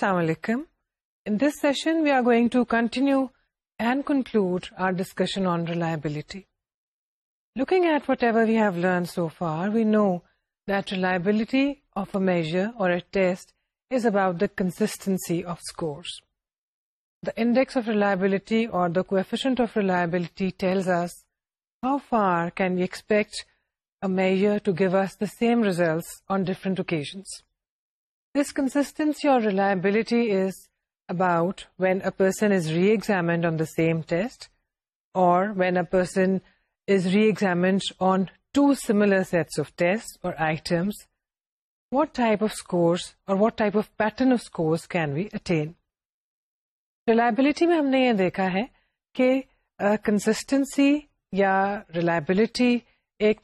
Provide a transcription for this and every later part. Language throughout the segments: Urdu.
السلام علیکم in this session we are going to continue and conclude our discussion on reliability looking at whatever we have learn so far we know that reliability of a measure or a test is about the consistency of scores the index of reliability or the coefficient of reliability tells how far can you a measure to give us the same results on different occasions see or reliability is about when a person is re exam when a person is re examined on two similar sets of test or items what type of scores or what type of pattern can we attain رٹی میں ہم نے یہ دیکھا ہے کہ کنسٹینسی یا رک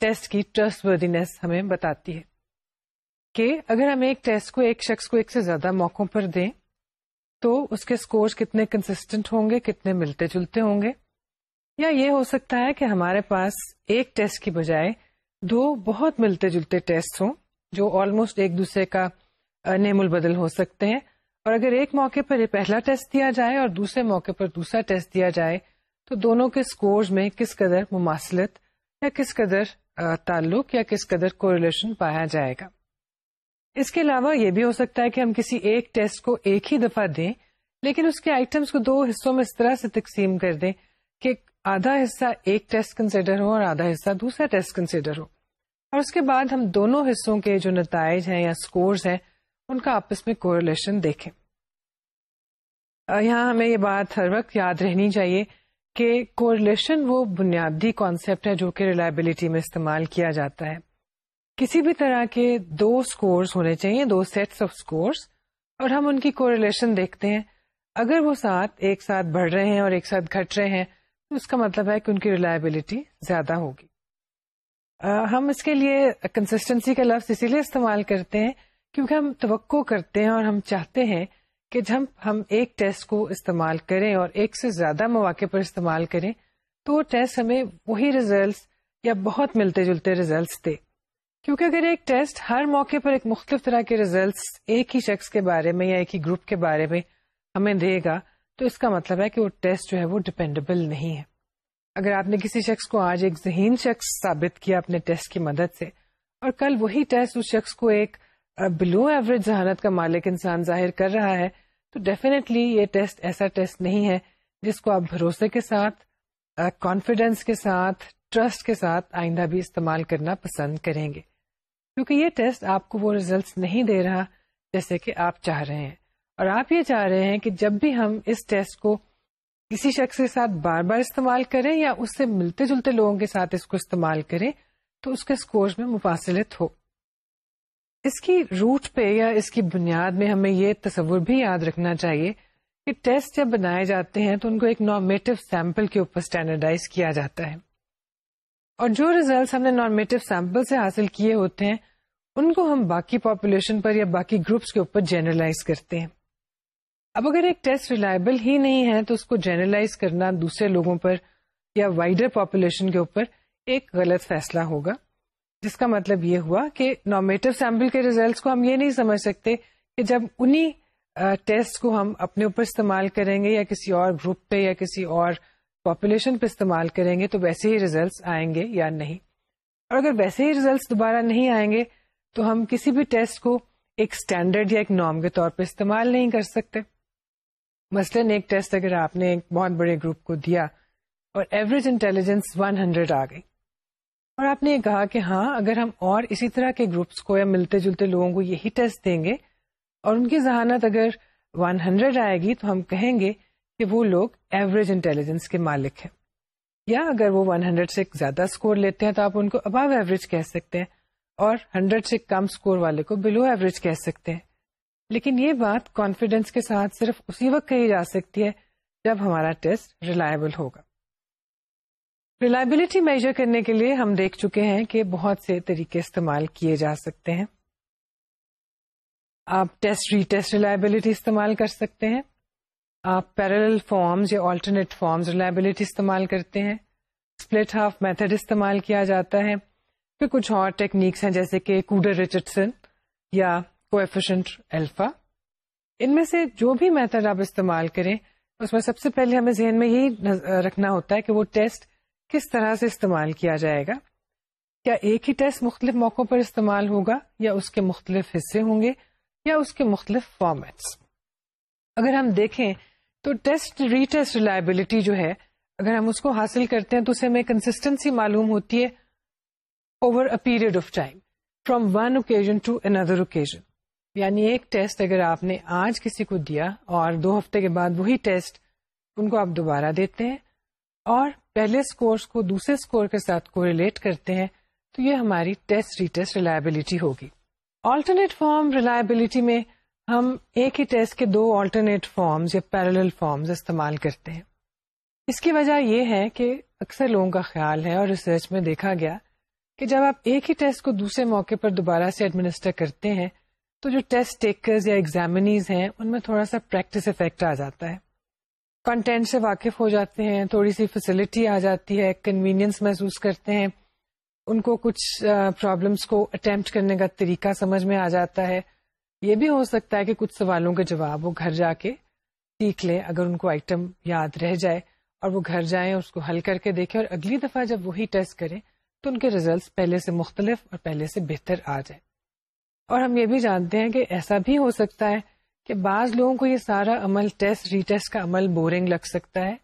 ٹیسٹ کی ٹرس وردی نیس ہمیں بتاتی ہے کہ اگر ہم ایک ٹیسٹ کو ایک شخص کو ایک سے زیادہ موقعوں پر دیں تو اس کے اسکورس کتنے کنسٹینٹ ہوں گے کتنے ملتے جلتے ہوں گے یا یہ ہو سکتا ہے کہ ہمارے پاس ایک ٹیسٹ کی بجائے دو بہت ملتے جلتے ٹیسٹ ہوں جو آلموسٹ ایک دوسرے کا نیم البدل ہو سکتے ہیں اور اگر ایک موقع پر یہ پہلا ٹیسٹ دیا جائے اور دوسرے موقع پر دوسرا ٹیسٹ دیا جائے تو دونوں کے اسکورز میں کس قدر مماثلت یا کس قدر تعلق یا کس قدر کو پایا جائے گا اس کے علاوہ یہ بھی ہو سکتا ہے کہ ہم کسی ایک ٹیسٹ کو ایک ہی دفعہ دیں لیکن اس کے آئٹمس کو دو حصوں میں اس طرح سے تقسیم کر دیں کہ آدھا حصہ ایک ٹیسٹ کنسیڈر ہو اور آدھا حصہ دوسرا ٹیسٹ کنسیڈر ہو اور اس کے بعد ہم دونوں حصوں کے جو نتائج ہیں یا اسکورس ہیں ان کا آپس میں کوریلیشن دیکھیں یہاں ہمیں یہ بات ہر وقت یاد رہنی چاہیے کہ کوریلیشن وہ بنیادی کانسیپٹ ہے جو کہ ریلائبلٹی میں استعمال کیا جاتا ہے کسی بھی طرح کے دو اسکورس ہونے چاہیے دو سیٹس آف اسکورس اور ہم ان کی کوریلیشن دیکھتے ہیں اگر وہ ساتھ ایک ساتھ بڑھ رہے ہیں اور ایک ساتھ گھٹ رہے ہیں تو اس کا مطلب ہے کہ ان کی ریلائبلٹی زیادہ ہوگی ہم اس کے لیے کنسسٹنسی کا لفظ اسی لیے استعمال کرتے ہیں کیونکہ ہم توقع کرتے ہیں اور ہم چاہتے ہیں کہ جب ہم ایک ٹیسٹ کو استعمال کریں اور ایک سے زیادہ مواقع پر استعمال کریں تو وہ ٹیسٹ ہمیں وہی ریزلٹس یا بہت ملتے جلتے ریزلٹس دے کیونکہ اگر ایک ٹیسٹ ہر موقع پر ایک مختلف طرح کے ریزلٹس ایک ہی شخص کے بارے میں یا ایک ہی گروپ کے بارے میں ہمیں دے گا تو اس کا مطلب ہے کہ وہ ٹیسٹ جو ہے وہ ڈپینڈیبل نہیں ہے اگر آپ نے کسی شخص کو آج ایک ذہین شخص ثابت کیا اپنے ٹیسٹ کی مدد سے اور کل وہی ٹیسٹ اس شخص کو ایک بلو ایوریج ذہانت کا مالک انسان ظاہر کر رہا ہے تو ڈیفینیٹلی یہ ٹیسٹ ایسا ٹیسٹ نہیں ہے جس کو آپ بھروسے کے ساتھ کانفیڈینس کے ساتھ ٹرسٹ کے ساتھ آئندہ بھی استعمال کرنا پسند کریں گے کیونکہ یہ ٹیسٹ آپ کو وہ ریزلٹس نہیں دے رہا جیسے کہ آپ چاہ رہے ہیں اور آپ یہ چاہ رہے ہیں کہ جب بھی ہم اس ٹیسٹ کو کسی شخص کے ساتھ بار بار استعمال کریں یا اس سے ملتے جلتے لوگوں کے ساتھ اس کو استعمال کریں تو اس کے اسکور میں مفاصلت ہو اس کی روٹ پہ یا اس کی بنیاد میں ہمیں یہ تصور بھی یاد رکھنا چاہیے کہ ٹیسٹ جب بنائے جاتے ہیں تو ان کو ایک نارمیٹو سیمپل کے اوپر اسٹینڈرڈائز کیا جاتا ہے اور جو ریزلٹس ہم نے نارمیٹو سیمپل سے حاصل کیے ہوتے ہیں ان کو ہم باقی پاپولیشن پر یا باقی گروپس کے اوپر جنرلائز کرتے ہیں اب اگر ایک ٹیسٹ ریلائبل ہی نہیں ہے تو اس کو جنرلائز کرنا دوسرے لوگوں پر یا وائڈر پاپولیشن کے اوپر ایک غلط فیصلہ ہوگا جس کا مطلب یہ ہوا کہ نارمیٹو سیمپل کے ریزلٹس کو ہم یہ نہیں سمجھ سکتے کہ جب انہیں ٹیسٹ کو ہم اپنے اوپر استعمال کریں گے یا کسی اور گروپ پہ یا کسی اور پاپولیشن پہ استعمال کریں گے تو ویسے ہی ریزلٹس آئیں گے یا نہیں اور اگر ویسے ہی ریزلٹس دوبارہ نہیں آئیں گے تو ہم کسی بھی ٹیسٹ کو ایک اسٹینڈرڈ یا ایک نام کے طور پہ استعمال نہیں کر سکتے مثلاً ایک ٹیسٹ اگر آپ نے ایک بہت بڑے گروپ کو دیا اور ایوریج انٹیلیجنس 100 ہنڈریڈ آ گئی اور آپ نے یہ کہا کہ ہاں اگر ہم اور اسی طرح کے گروپس کو یا ملتے جلتے لوگوں کو یہی ٹیسٹ دیں گے اور ان کی ذہانت اگر 100 ہنڈریڈ آئے گی تو ہم کہیں گے کہ وہ لوگ ایوریج انٹیلیجنس کے مالک ہیں یا اگر وہ 100 سے زیادہ اسکور لیتے ہیں تو آپ ان کو ابو ایوریج کہہ سکتے ہیں اور 100 سے کم اسکور والے کو بلو ایوریج کہہ سکتے ہیں لیکن یہ بات کانفیڈینس کے ساتھ صرف اسی وقت کہی جا سکتی ہے جب ہمارا ٹیسٹ ریلائبل ہوگا ریلائبلٹی میجر کرنے کے لیے ہم دیکھ چکے ہیں کہ بہت سے طریقے استعمال کیے جا سکتے ہیں آپ ٹیسٹ ریلائبلٹی استعمال کر سکتے ہیں آپ پیرل فارمز یا آلٹرنیٹ فارمز ریلائبلٹی استعمال کرتے ہیں اسپلٹ ہاف میتھڈ استعمال کیا جاتا ہے پھر کچھ اور ٹیکنیکس ہیں جیسے کہ کوڈر ریچرڈسن یا کوفیشنٹ الفا ان میں سے جو بھی میتھڈ آپ استعمال کریں اس میں سب سے پہلے ہمیں ذہن میں یہی رکھنا ہوتا ہے کہ وہ ٹیسٹ کس طرح سے استعمال کیا جائے گا کیا ایک ہی ٹیسٹ مختلف موقعوں پر استعمال ہوگا یا اس کے مختلف حصے ہوں گے یا اس کے مختلف فارمیٹس اگر ہم دیکھیں تو ٹیسٹ ری ٹیسٹ ریلائبلٹی جو ہے اگر ہم اس کو حاصل کرتے ہیں تو اسے ہمیں کنسٹینسی معلوم ہوتی ہے over a period of time from one occasion to another occasion یعنی ایک ٹیسٹ اگر آپ نے آج کسی کو دیا اور دو ہفتے کے بعد وہی ٹیسٹ ان کو آپ دوبارہ دیتے ہیں اور پہلے اسکورس کو دوسرے اسکور کے ساتھ کو ریلیٹ کرتے ہیں تو یہ ہماری ٹیسٹ ری ٹیسٹ ریلائبلٹی ہوگی آلٹرنیٹ فارم ریلائبلٹی میں ہم ایک ہی ٹیسٹ کے دو آلٹرنیٹ فارمز یا پیرل فارمز استعمال کرتے ہیں اس کی وجہ یہ ہے کہ اکثر لوگوں کا خیال ہے اور ریسرچ میں دیکھا گیا کہ جب آپ ایک ہی ٹیسٹ کو دوسرے موقع پر دوبارہ سے ایڈمنسٹر کرتے ہیں تو جو ٹیسٹ ٹیکرز یا ایگزامنیز ہیں ان میں تھوڑا سا پریکٹس افیکٹ آ جاتا ہے کنٹینٹ سے واقف ہو جاتے ہیں تھوڑی سی فیسلٹی آ جاتی ہے کنوینئنس محسوس کرتے ہیں ان کو کچھ پرابلمس کو اٹمپٹ کرنے کا طریقہ سمجھ میں آ جاتا ہے یہ بھی ہو سکتا ہے کہ کچھ سوالوں کا جواب وہ گھر جا کے سیکھ لیں اگر ان کو آئٹم یاد رہ جائے اور وہ گھر جائیں اس کو حل کر کے دیکھیں اور اگلی دفعہ جب وہی ٹیسٹ کریں تو ان کے ریزلٹس پہلے سے مختلف اور پہلے سے بہتر آ جائیں اور ہم یہ بھی جانتے ہیں کہ ایسا بھی ہو سکتا ہے کہ بعض لوگوں کو یہ سارا عمل ٹیسٹ ری ٹیسٹ کا عمل بورنگ لگ سکتا ہے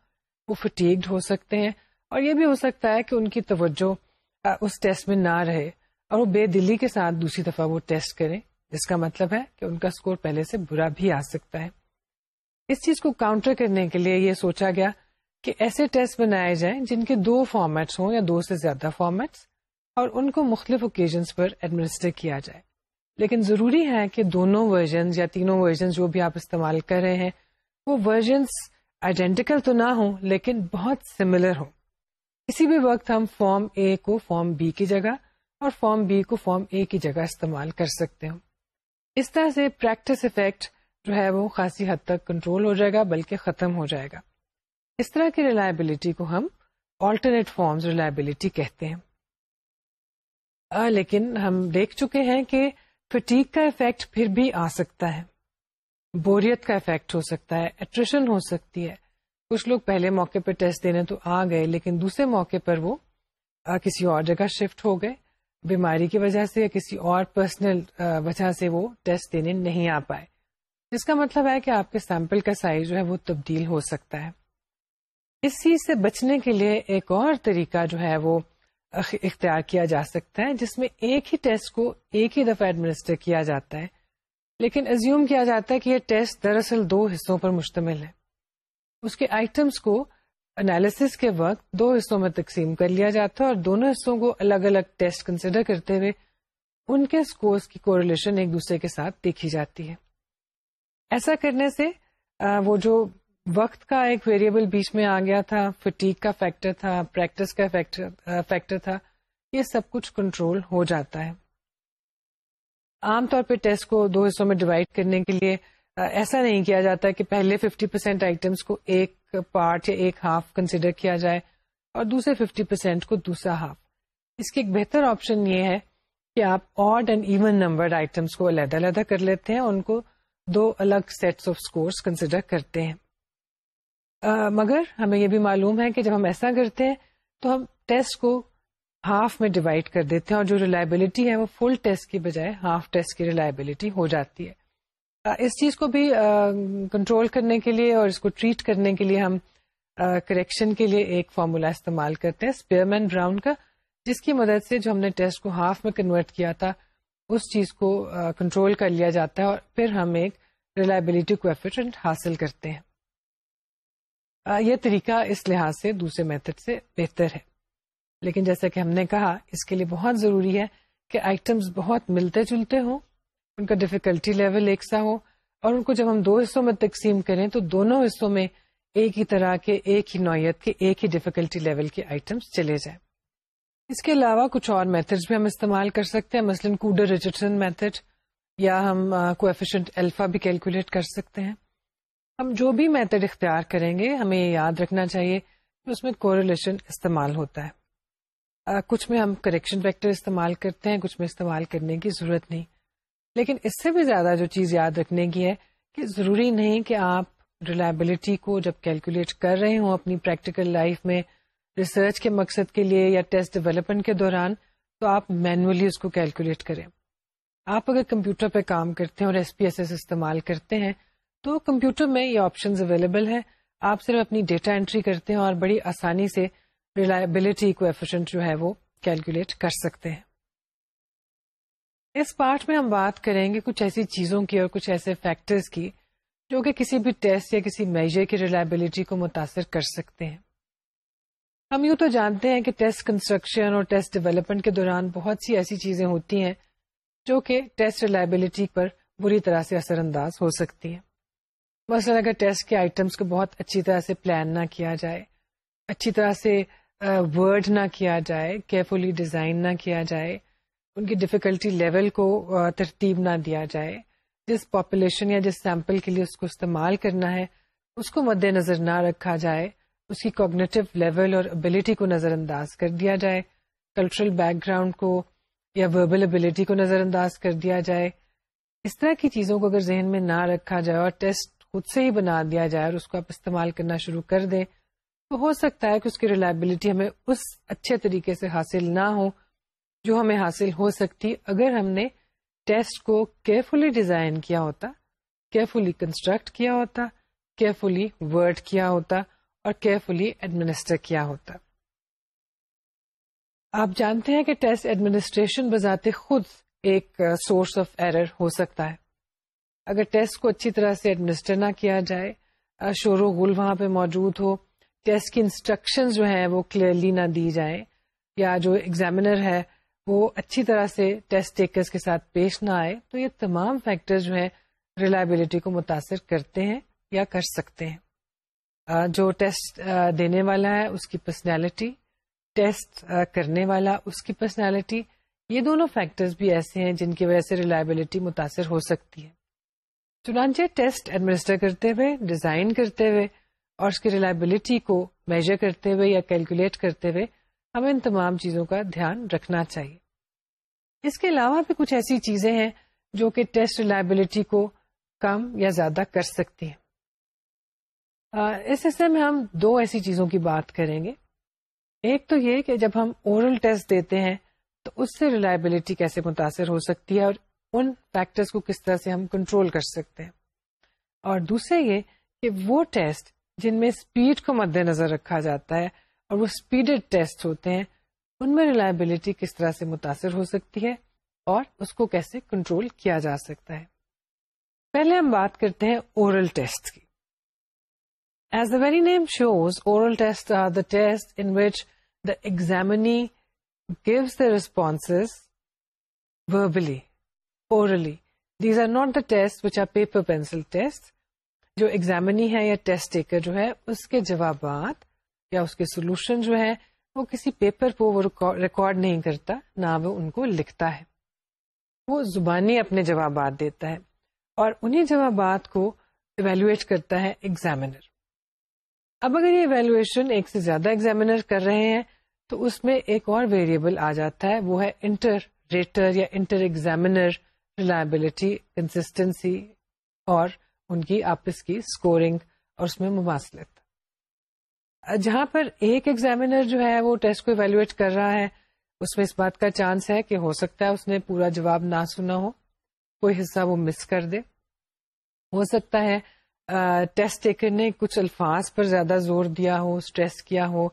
وہ فٹیکڈ ہو سکتے ہیں اور یہ بھی ہو سکتا ہے کہ ان کی توجہ اس ٹیسٹ میں نہ رہے اور وہ بے دلی کے ساتھ دوسری دفعہ وہ ٹیسٹ کریں جس کا مطلب ہے کہ ان کا اسکور پہلے سے برا بھی آ سکتا ہے اس چیز کو کاؤنٹر کرنے کے لیے یہ سوچا گیا کہ ایسے ٹیسٹ بنائے جائیں جن کے دو فارمیٹس ہوں یا دو سے زیادہ فارمیٹس اور ان کو مختلف اوکیزنس پر ایڈمنسٹر کیا جائے لیکن ضروری ہے کہ دونوں ورژن یا تینوں ورژن جو بھی آپ استعمال کر رہے ہیں وہ ورژنس آئیڈینٹیکل تو نہ ہوں لیکن بہت سملر ہوں کسی بھی وقت ہم فارم اے کو فارم بی کی جگہ اور فارم بی کو فارم اے کی جگہ استعمال کر سکتے ہوں اس طرح سے پریکٹس افیکٹ جو ہے وہ خاصی حد تک کنٹرول ہو جائے گا بلکہ ختم ہو جائے گا اس طرح کی ریلائبلٹی کو ہم آلٹرنیٹ فارمز ریلائبلٹی کہتے ہیں آ, لیکن ہم دیکھ چکے ہیں کہ فٹیک کا افیکٹ پھر بھی آ سکتا ہے بوریت کا افیکٹ ہو سکتا ہے ایٹریشن ہو سکتی ہے کچھ لوگ پہلے موقع پہ ٹیسٹ دینے تو آ گئے لیکن دوسرے موقع پر وہ آ, کسی اور جگہ شفٹ ہو گئے بیماری کی وجہ سے یا کسی اور پرسنل وجہ سے وہ ٹیسٹ دینے نہیں آ پائے جس کا مطلب ہے کہ آپ کے سیمپل کا سائز جو ہے وہ تبدیل ہو سکتا ہے اس چیز سے بچنے کے لیے ایک اور طریقہ جو ہے وہ اختیار کیا جا سکتا ہے جس میں ایک ہی ٹیسٹ کو ایک ہی دفعہ ایڈمنسٹر کیا جاتا ہے لیکن ازیوم کیا جاتا ہے کہ یہ ٹیسٹ دراصل دو حصوں پر مشتمل ہے اس کے آئٹمس کو کے وقت دو حصوں میں تقسیم کر لیا جاتا ہے اور دونوں حصوں کو الگ الگ ٹیسٹ کنسیڈر کرتے ہوئے ان کے اسکورس کی کوریلیشن ایک دوسرے کے ساتھ دیکھی جاتی ہے ایسا کرنے سے وہ جو وقت کا ایک ویریبل بیچ میں آ گیا تھا فٹیک کا فیکٹر تھا پریکٹس کا فیکٹر تھا یہ سب کچھ کنٹرول ہو جاتا ہے عام طور پہ ٹیسٹ کو دو حصوں میں ڈیوائڈ کرنے کے لیے ایسا نہیں کیا جاتا کہ پہلے 50% پرسینٹ آئٹمس کو ایک پارٹ یا ایک ہاف کنسیڈر کیا جائے اور دوسرے 50% پرسینٹ کو دوسرا ہاف اس کی ایک بہتر آپشن یہ ہے کہ آپ odd and even number items کو علیحدہ علیحدہ کر لیتے ہیں ان کو دو الگ سیٹس آف اسکورس کنسیڈر کرتے ہیں مگر ہمیں یہ بھی معلوم ہے کہ جب ہم ایسا کرتے ہیں تو ہم ٹیسٹ کو ہاف میں ڈیوائڈ کر دیتے ہیں اور جو ریلائبلٹی ہے وہ فل ٹیسٹ کی بجائے ہاف ٹیسٹ کی ریلائبلٹی ہو جاتی ہے اس چیز کو بھی کنٹرول کرنے کے لیے اور اس کو ٹریٹ کرنے کے لیے ہم کریکشن کے لیے ایک فارمولا استعمال کرتے ہیں اسپیئرمین براؤن کا جس کی مدد سے جو ہم نے ٹیسٹ کو ہاف میں کنورٹ کیا تھا اس چیز کو کنٹرول کر لیا جاتا ہے اور پھر ہم ایک ریلائبلٹی کو حاصل کرتے ہیں یہ طریقہ اس لحاظ سے دوسرے میتھڈ سے بہتر ہے لیکن جیسا کہ ہم نے کہا اس کے لیے بہت ضروری ہے کہ آئٹمس بہت ملتے جلتے ہوں ان کا ڈیفیکلٹی لیول ایک سا ہو اور ان کو جب ہم دو حصوں میں تقسیم کریں تو دونوں حصوں میں ایک ہی طرح کے ایک ہی نوعیت کے ایک ہی ڈفیکلٹی لیول کے آئٹمس چلے جائیں اس کے علاوہ کچھ اور میتھڈ بھی ہم استعمال کر سکتے ہیں مثلاً کوڈر ریجن میتھڈ یا ہم کو ایفیشنٹ الفا بھی کیلکولیٹ کر سکتے ہیں ہم جو بھی میتھڈ اختیار کریں گے ہمیں یاد رکھنا چاہیے کہ اس میں کوریلیشن استعمال ہوتا ہے کچھ میں ہم کریکشن فیکٹر استعمال کرتے ہیں کچھ میں استعمال کرنے کی ضرورت نہیں لیکن اس سے بھی زیادہ جو چیز یاد رکھنے کی ہے کہ ضروری نہیں کہ آپ ریلائبلٹی کو جب کیلکولیٹ کر رہے ہوں اپنی پریکٹیکل لائف میں ریسرچ کے مقصد کے لیے یا ٹیسٹ ڈیولپمنٹ کے دوران تو آپ مینولی اس کو کیلکولیٹ کریں آپ اگر کمپیوٹر پہ کام کرتے ہیں اور ایس پی ایس ایس استعمال کرتے ہیں تو کمپیوٹر میں یہ آپشنز اویلیبل ہیں آپ صرف اپنی ڈیٹا انٹری کرتے ہیں اور بڑی آسانی سے ریلائبلٹی کو ایفیشنٹ جو ہے وہ کیلکولیٹ کر سکتے ہیں اس پارٹ میں ہم بات کریں گے کچھ ایسی چیزوں کی اور کچھ ایسے فیکٹرز کی جو کہ کسی بھی ٹیسٹ یا کسی میجر کی ریلائبلٹی کو متاثر کر سکتے ہیں ہم یوں تو جانتے ہیں کہ ٹیسٹ کنسٹرکشن اور ٹیسٹ ڈیولپمنٹ کے دوران بہت سی ایسی چیزیں ہوتی ہیں جو کہ ٹیسٹ ریلائبلٹی پر بری طرح سے اثر انداز ہو سکتی ہیں مثلاً اگر ٹیسٹ کے آئٹمس کو بہت اچھی طرح سے پلان نہ کیا جائے اچھی طرح سے ورڈ نہ کیا جائے کیئرفلی ڈیزائن نہ کیا جائے ان کی ڈیفیکلٹی لیول کو ترتیب نہ دیا جائے جس پاپولیشن یا جس سیمپل کے لیے اس کو استعمال کرنا ہے اس کو مد نظر نہ رکھا جائے اس کی کوگنیٹو لیول اور ابلٹی کو نظر انداز کر دیا جائے کلچرل بیک گراؤنڈ کو یا وربل ابلٹی کو نظر انداز کر دیا جائے اس طرح کی چیزوں کو اگر ذہن میں نہ رکھا جائے اور ٹیسٹ خود سے ہی بنا دیا جائے اور اس کو آپ استعمال کرنا شروع کر دیں تو ہو سکتا ہے کہ اس کی ریلائبلٹی ہمیں اس اچھے طریقے سے حاصل نہ ہو جو ہمیں حاصل ہو سکتی اگر ہم نے ٹیسٹ کو کیئرفلی ڈیزائن کیا ہوتا کیئرفلی کنسٹرکٹ کیا ہوتا کیئرفلی ورڈ کیا ہوتا اور کیئرفلی ایڈمنسٹر کیا ہوتا آپ جانتے ہیں کہ ٹیسٹ ایڈمنسٹریشن بذات خود ایک سورس آف ایرر ہو سکتا ہے اگر ٹیسٹ کو اچھی طرح سے ایڈمنسٹر نہ کیا جائے شور و غل وہاں پہ موجود ہو ٹیسٹ کی انسٹرکشن جو ہیں وہ کلیئرلی نہ دی جائیں یا جو ایگزامنر ہے وہ اچھی طرح سے ٹیسٹ ٹیکرز کے ساتھ پیش نہ آئے تو یہ تمام فیکٹر جو ہے ریلائبلٹی کو متاثر کرتے ہیں یا کر سکتے ہیں جو ٹیسٹ دینے والا ہے اس کی پرسنالٹی ٹیسٹ کرنے والا اس کی پرسنالٹی یہ دونوں فیکٹرز بھی ایسے ہیں جن کی وجہ سے ریلائبلٹی متاثر ہو سکتی ہے چنانچہ ٹیسٹ ایڈمنسٹر کرتے ہوئے ڈیزائن کرتے ہوئے اور اس کی ریلائبلٹی کو میجر کرتے ہوئے یا کیلکولیٹ کرتے ہوئے ہمیں ان تمام چیزوں کا دھیان رکھنا چاہیے اس کے علاوہ بھی کچھ ایسی چیزیں ہیں جو کہ ٹیسٹ ریلائبلٹی کو کم یا زیادہ کر سکتی ہیں اس حصے میں ہم دو ایسی چیزوں کی بات کریں گے ایک تو یہ کہ جب ہم اورل ٹیسٹ دیتے ہیں تو اس سے ریلائبلٹی کیسے متاثر ہو سکتی ہے اور ان فیکٹرس کو کس طرح سے ہم کنٹرول کر سکتے ہیں اور دوسرے یہ کہ وہ ٹیسٹ جن میں اسپیڈ کو مد نظر رکھا جاتا ہے اور وہ اسپیڈیڈ ٹیسٹ ہوتے ہیں ان میں ریلائبلٹی کس طرح سے متاثر ہو سکتی ہے اور اس کو کیسے کنٹرول کیا جا سکتا ہے پہلے ہم بات کرتے ہیں oral oral test test test کی as the the the very name shows are in which examinee gives the response not the test which are paper pencil test جو ایگزامنی ہے یا ٹیسٹ ٹیکر جو ہے اس کے جوابات یا اس کے سولوشن جو ہے وہ کسی پیپر کو ریکارڈ نہیں کرتا نہ وہ ان کو لکھتا ہے وہ زبانی اپنے جوابات دیتا ہے اور انہیں جوابات کو ایویلویٹ کرتا ہے ایگزامینر اب اگر یہ ایویلویشن ایک سے زیادہ ایگزامینر کر رہے ہیں تو اس میں ایک اور ویریبل آ جاتا ہے وہ ہے انٹر ریٹر یا انٹر ایگزامینر ریلائبلٹی کنسسٹنسی اور ان کی آپس کی اسکورنگ اور اس میں مماثلت جہاں پر ایک ایگزامینر جو ہے وہ ٹیسٹ کو ایویلویٹ کر رہا ہے اس میں اس بات کا چانس ہے کہ ہو سکتا ہے اس نے پورا جواب نہ سنا ہو کوئی حصہ وہ مس کر دے ہو سکتا ہے ٹیسٹ ٹیکر نے کچھ الفاظ پر زیادہ زور دیا ہو اسٹریس کیا ہو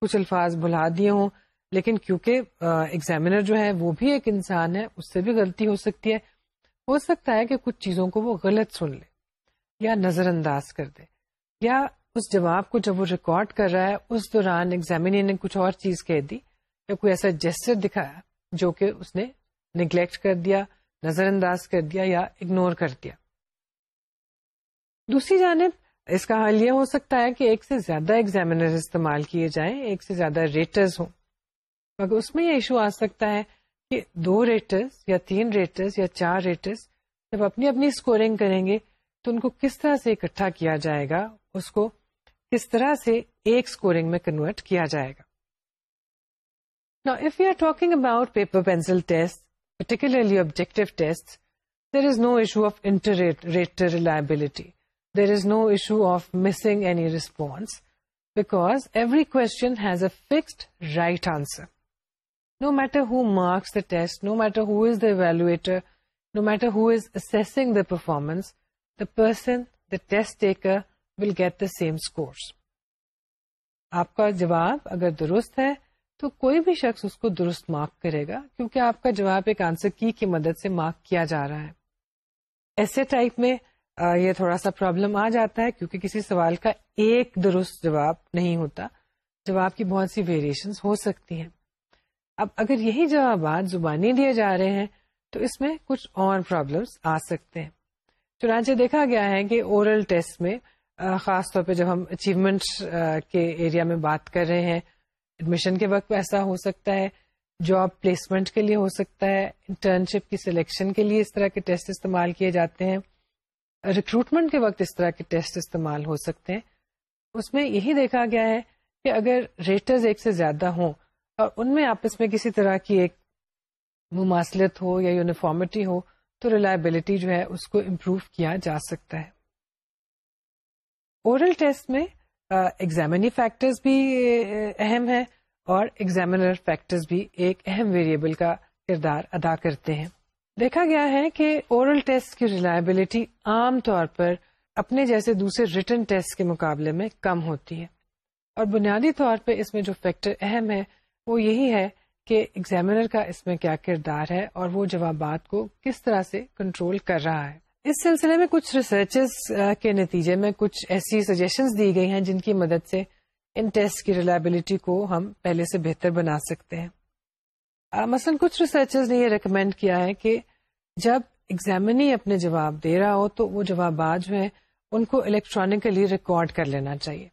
کچھ الفاظ بھلا دیے ہوں لیکن کیونکہ ایگزامینر جو ہے وہ بھی ایک انسان ہے اس سے بھی غلطی ہو سکتی ہے ہو سکتا ہے کہ کچھ چیزوں کو وہ غلط سن لے یا نظر انداز کر دے یا اس جواب کو جب وہ ریکارڈ کر رہا ہے اس دوران ایگزامنی نے کچھ اور چیز کہہ دی یا کوئی ایسا دکھایا جو کہ اس نے نگلیکٹ کر دیا نظر انداز کر دیا یا اگنور کر دیا دوسری جانب اس کا حل یہ ہو سکتا ہے کہ ایک سے زیادہ ایگزامینر استعمال کیے جائیں ایک سے زیادہ ریٹرز ہوں مگر اس میں یہ ایشو آ سکتا ہے کہ دو ریٹرز یا تین ریٹرز یا چار ریٹرز جب اپنی اپنی اسکورنگ کریں گے تو ان کو کس طرح سے اکٹھا کیا جائے گا اس کو کس طرح سے ایک اسکورنگ میں کنورٹ کیا جائے گا talk about paper pencil there is no issue of inter reliability there is no issue of missing any response because every one he fixed right answer no matter who marks no matter who is the valuator no matter who is اگر the performance the person the test taker will get the same scores آپ کا جواب اگر درست ہے تو کوئی بھی شخص اس کو درست مارک کرے گا کیونکہ آپ کا جواب ایک آنسر کی کی مدد سے مارک کیا جا رہا ہے ایسے ٹائپ میں آ, یہ تھوڑا سا پرابلم آ جاتا ہے کیونکہ کسی سوال کا ایک درست جواب نہیں ہوتا جواب کی بہت سی ویریشن ہو سکتی ہیں اب اگر یہی جوابات زبانی دیے جا رہے ہیں تو اس میں کچھ اور پرابلمس آ سکتے ہیں چنانچہ دیکھا گیا ہے کہ اورل ٹیسٹ میں خاص طور پہ جب ہم اچیومنٹ کے ایریا میں بات کر رہے ہیں ایڈمیشن کے وقت ایسا ہو سکتا ہے جاب پلیسمنٹ کے لیے ہو سکتا ہے انٹرنشپ کی سلیکشن کے لیے اس طرح کے ٹیسٹ استعمال کیے جاتے ہیں ریکروٹمنٹ کے وقت اس طرح کے ٹیسٹ استعمال ہو سکتے ہیں اس میں یہی دیکھا گیا ہے کہ اگر ریٹرز ایک سے زیادہ ہوں اور ان میں آپس میں کسی طرح کی ایک مماثلت ہو یا یونیفارمٹی ہو تو ریلائبلٹی جو ہے اس کو امپروو کیا جا سکتا ہے اورل ٹیسٹ میں ایگزامنی فیکٹرز بھی اہم ہیں اور ایگزامنر فیکٹرز بھی ایک اہم ویریبل کا کردار ادا کرتے ہیں دیکھا گیا ہے کہ اورل ٹیسٹ کی ریلائبلٹی عام طور پر اپنے جیسے دوسرے ریٹن ٹیسٹ کے مقابلے میں کم ہوتی ہے اور بنیادی طور پہ اس میں جو فیکٹر اہم ہے وہ یہی ہے کہ ایگزامینر کا اس میں کیا کردار ہے اور وہ جوابات کو کس طرح سے کنٹرول کر رہا ہے اس سلسلے میں کچھ ریسرچز کے نتیجے میں کچھ ایسی سجیشنز دی گئی ہیں جن کی مدد سے ان ٹیسٹ کی ریلائبلٹی کو ہم پہلے سے بہتر بنا سکتے ہیں مثلاً کچھ ریسرچرز نے یہ ریکمینڈ کیا ہے کہ جب ایگزامنی اپنے جواب دے رہا ہو تو وہ جوابات جو ہے ان کو الیکٹرانکلی ریکارڈ کر لینا چاہیے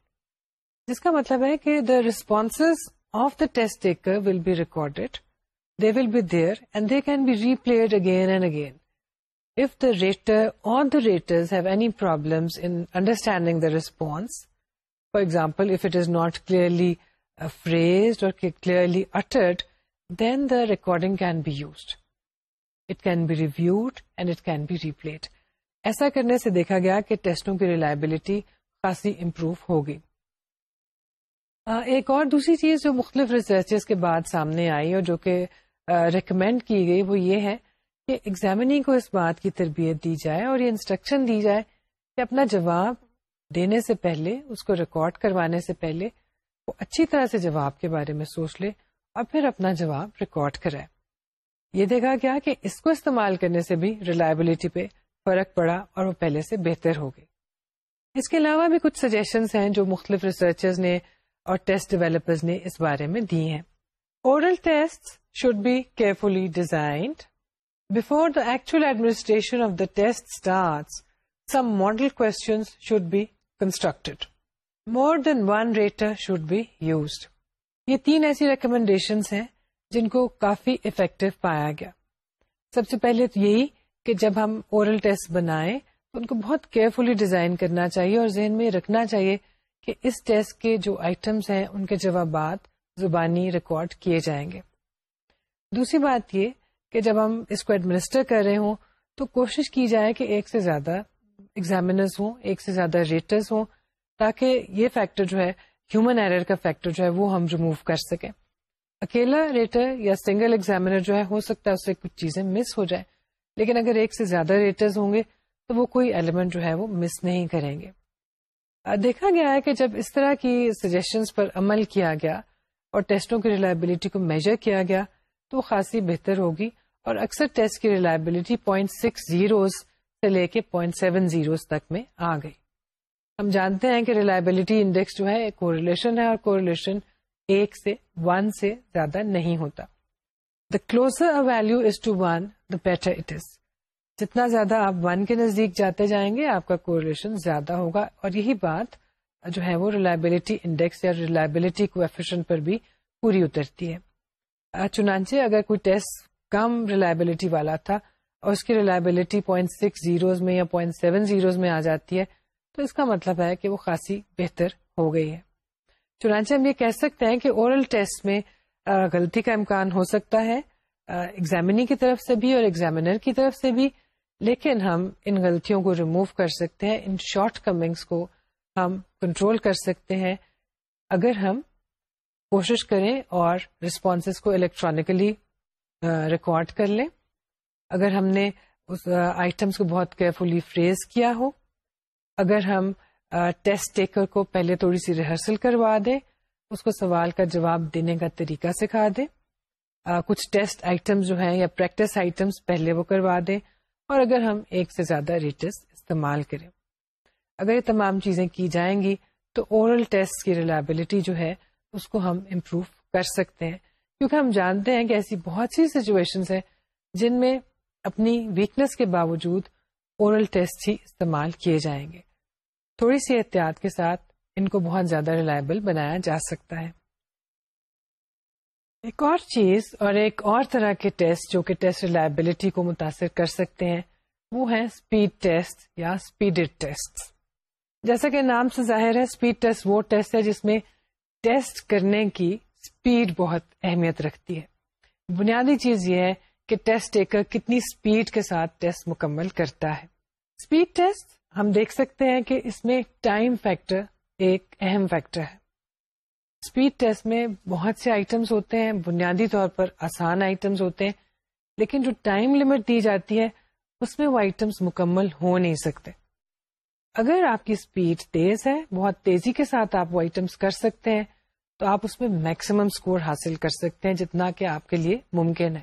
جس کا مطلب ہے کہ the responses of the test taker will be recorded they will be there and they can be replayed again and again if the rater or the raters have any problems in understanding the response, for example, if it is not clearly uh, phrased or clearly uttered, then the recording can be used. It can be reviewed and it can be replayed. ایسا کرنے سے دیکھا گیا کہ ٹیسٹوں کی ریلائبلٹی خاصی امپروو ہوگی ایک اور دوسری چیز جو مختلف ریسرچز کے بعد سامنے آئی اور جو کہ ریکمینڈ کی گئی وہ یہ ہے ایگزامنی کو اس بات کی تربیت دی جائے اور یہ انسٹرکشن دی جائے کہ اپنا جواب دینے سے پہلے اس کو ریکارڈ کروانے سے پہلے وہ اچھی طرح سے جواب کے بارے میں سوچ لے اور پھر اپنا جواب ریکارڈ کرائے یہ دیکھا گیا کہ اس کو استعمال کرنے سے بھی ریلائبلٹی پہ فرق پڑا اور وہ پہلے سے بہتر ہو گئی اس کے علاوہ بھی کچھ سجیشنز ہیں جو مختلف ریسرچرز نے اور ٹیسٹ نے اس بارے میں دی ہیں oral test should be carefully designed before the actual administration of the test some model than one rater should be used یہ تین ایسی ریکمینڈیشنس ہیں جن کو کافی افیکٹو پایا گیا سب سے پہلے تو یہی کہ جب ہم اورل ٹیسٹ بنائیں تو ان کو بہت کیئرفلی ڈیزائن کرنا چاہیے اور ذہن میں رکھنا چاہیے کہ اس ٹیسٹ کے جو آئٹمس ہیں ان کے جوابات زبانی ریکارڈ کیے جائیں گے دوسری بات یہ کہ جب ہم اس کو ایڈمنسٹر کر رہے ہوں تو کوشش کی جائے کہ ایک سے زیادہ ایگزامینرز ہوں ایک سے زیادہ ریٹرز ہوں تاکہ یہ فیکٹر جو ہے ہیومن ایرر کا فیکٹر جو ہے وہ ہم ریموو کر سکیں اکیلا ریٹر یا سنگل ایگزامنر جو ہے ہو سکتا ہے اسے کچھ چیزیں مس ہو جائیں لیکن اگر ایک سے زیادہ ریٹرز ہوں گے تو وہ کوئی ایلیمنٹ جو ہے وہ مس نہیں کریں گے دیکھا گیا ہے کہ جب اس طرح کی سجیشنس پر عمل کیا گیا اور ٹیسٹوں کی ریلائبلٹی کو میجر کیا گیا تو خاصی بہتر ہوگی اور اکثر ٹیسٹ کی ریلائبلٹی پوائنٹ سکس زیروز سے لے کے پوائنٹ سیون زیروز تک میں آ گئی ہم جانتے ہیں کہ ریلائبلٹی انڈیکس جو ہے ہے اور ایک سے سے ون زیادہ نہیں ہوتا the closer value is to one the better it is جتنا زیادہ آپ ون کے نزدیک جاتے جائیں گے آپ کا کوریلیشن زیادہ ہوگا اور یہی بات جو ہے وہ ریلائبلٹی انڈیکس یا ریلائبلٹی کو بھی پوری اترتی ہے چنانچہ اگر کوئی ٹیسٹ کم ریلائبلٹی والا تھا اور اس کی ریلائبلٹی پوائنٹ سکس زیروز میں یا پوائنٹ سیون زیروز میں آ جاتی ہے تو اس کا مطلب ہے کہ وہ خاصی بہتر ہو گئی ہے چنانچہ ہم یہ کہہ سکتے ہیں کہ اورل ٹیسٹ میں غلطی کا امکان ہو سکتا ہے ایگزامنی کی طرف سے بھی اور ایگزامینر کی طرف سے بھی لیکن ہم ان غلطیوں کو ریموو کر سکتے ہیں ان شارٹ کمنگس کو ہم کنٹرول کر سکتے ہیں اگر ہم کوشش کریں اور رسپانسز کو الیکٹرانکلی ریکارڈ کر لیں اگر ہم نے اس آئٹمس کو بہت کیئرفلی فریز کیا ہو اگر ہم ٹیسٹ ٹیکر کو پہلے تھوڑی سی ریہرسل کروا دیں اس کو سوال کا جواب دینے کا طریقہ سکھا دیں کچھ ٹیسٹ آئٹم جو ہیں یا پریکٹس آئٹمس پہلے وہ کروا دیں اور اگر ہم ایک سے زیادہ ریٹس استعمال کریں اگر یہ تمام چیزیں کی جائیں گی تو اورل ٹیسٹ کی ریلائبلٹی جو ہے اس کو ہم امپروو کر سکتے ہیں کیونکہ ہم جانتے ہیں کہ ایسی بہت سی سچویشن ہیں جن میں اپنی ویکنس کے باوجود اورل ٹیسٹ ہی استعمال کیے جائیں گے تھوڑی سی احتیاط کے ساتھ ان کو بہت زیادہ ریلائبل بنایا جا سکتا ہے ایک اور چیز اور ایک اور طرح کے ٹیسٹ جو کہ ٹیسٹ ریلائبلٹی کو متاثر کر سکتے ہیں وہ ہیں اسپیڈ ٹیسٹ یا اسپیڈ ٹیسٹ جیسا کہ نام سے ظاہر ہے اسپیڈ ٹیسٹ وہ ٹیسٹ ہے جس میں ٹیسٹ کرنے کی اسپیڈ بہت اہمیت رکھتی ہے بنیادی چیز یہ ہے کہ ٹیسٹ ٹیکر کتنی اسپیڈ کے ساتھ ٹیسٹ مکمل کرتا ہے اسپیڈ ٹیسٹ ہم دیکھ سکتے ہیں کہ اس میں ٹائم فیکٹر ایک اہم فیکٹر ہے اسپیڈ ٹیسٹ میں بہت سے آئٹمس ہوتے ہیں بنیادی طور پر آسان آئٹمس ہوتے ہیں لیکن جو ٹائم لمٹ دی جاتی ہے اس میں وہ آئٹمس مکمل ہو نہیں سکتے اگر آپ کی اسپیڈ تیز ہے بہت تیزی کے ساتھ آپ وہ آئٹمس کر سکتے ہیں تو آپ اس میں میکسیمم اسکور حاصل کر سکتے ہیں جتنا کہ آپ کے لیے ممکن ہے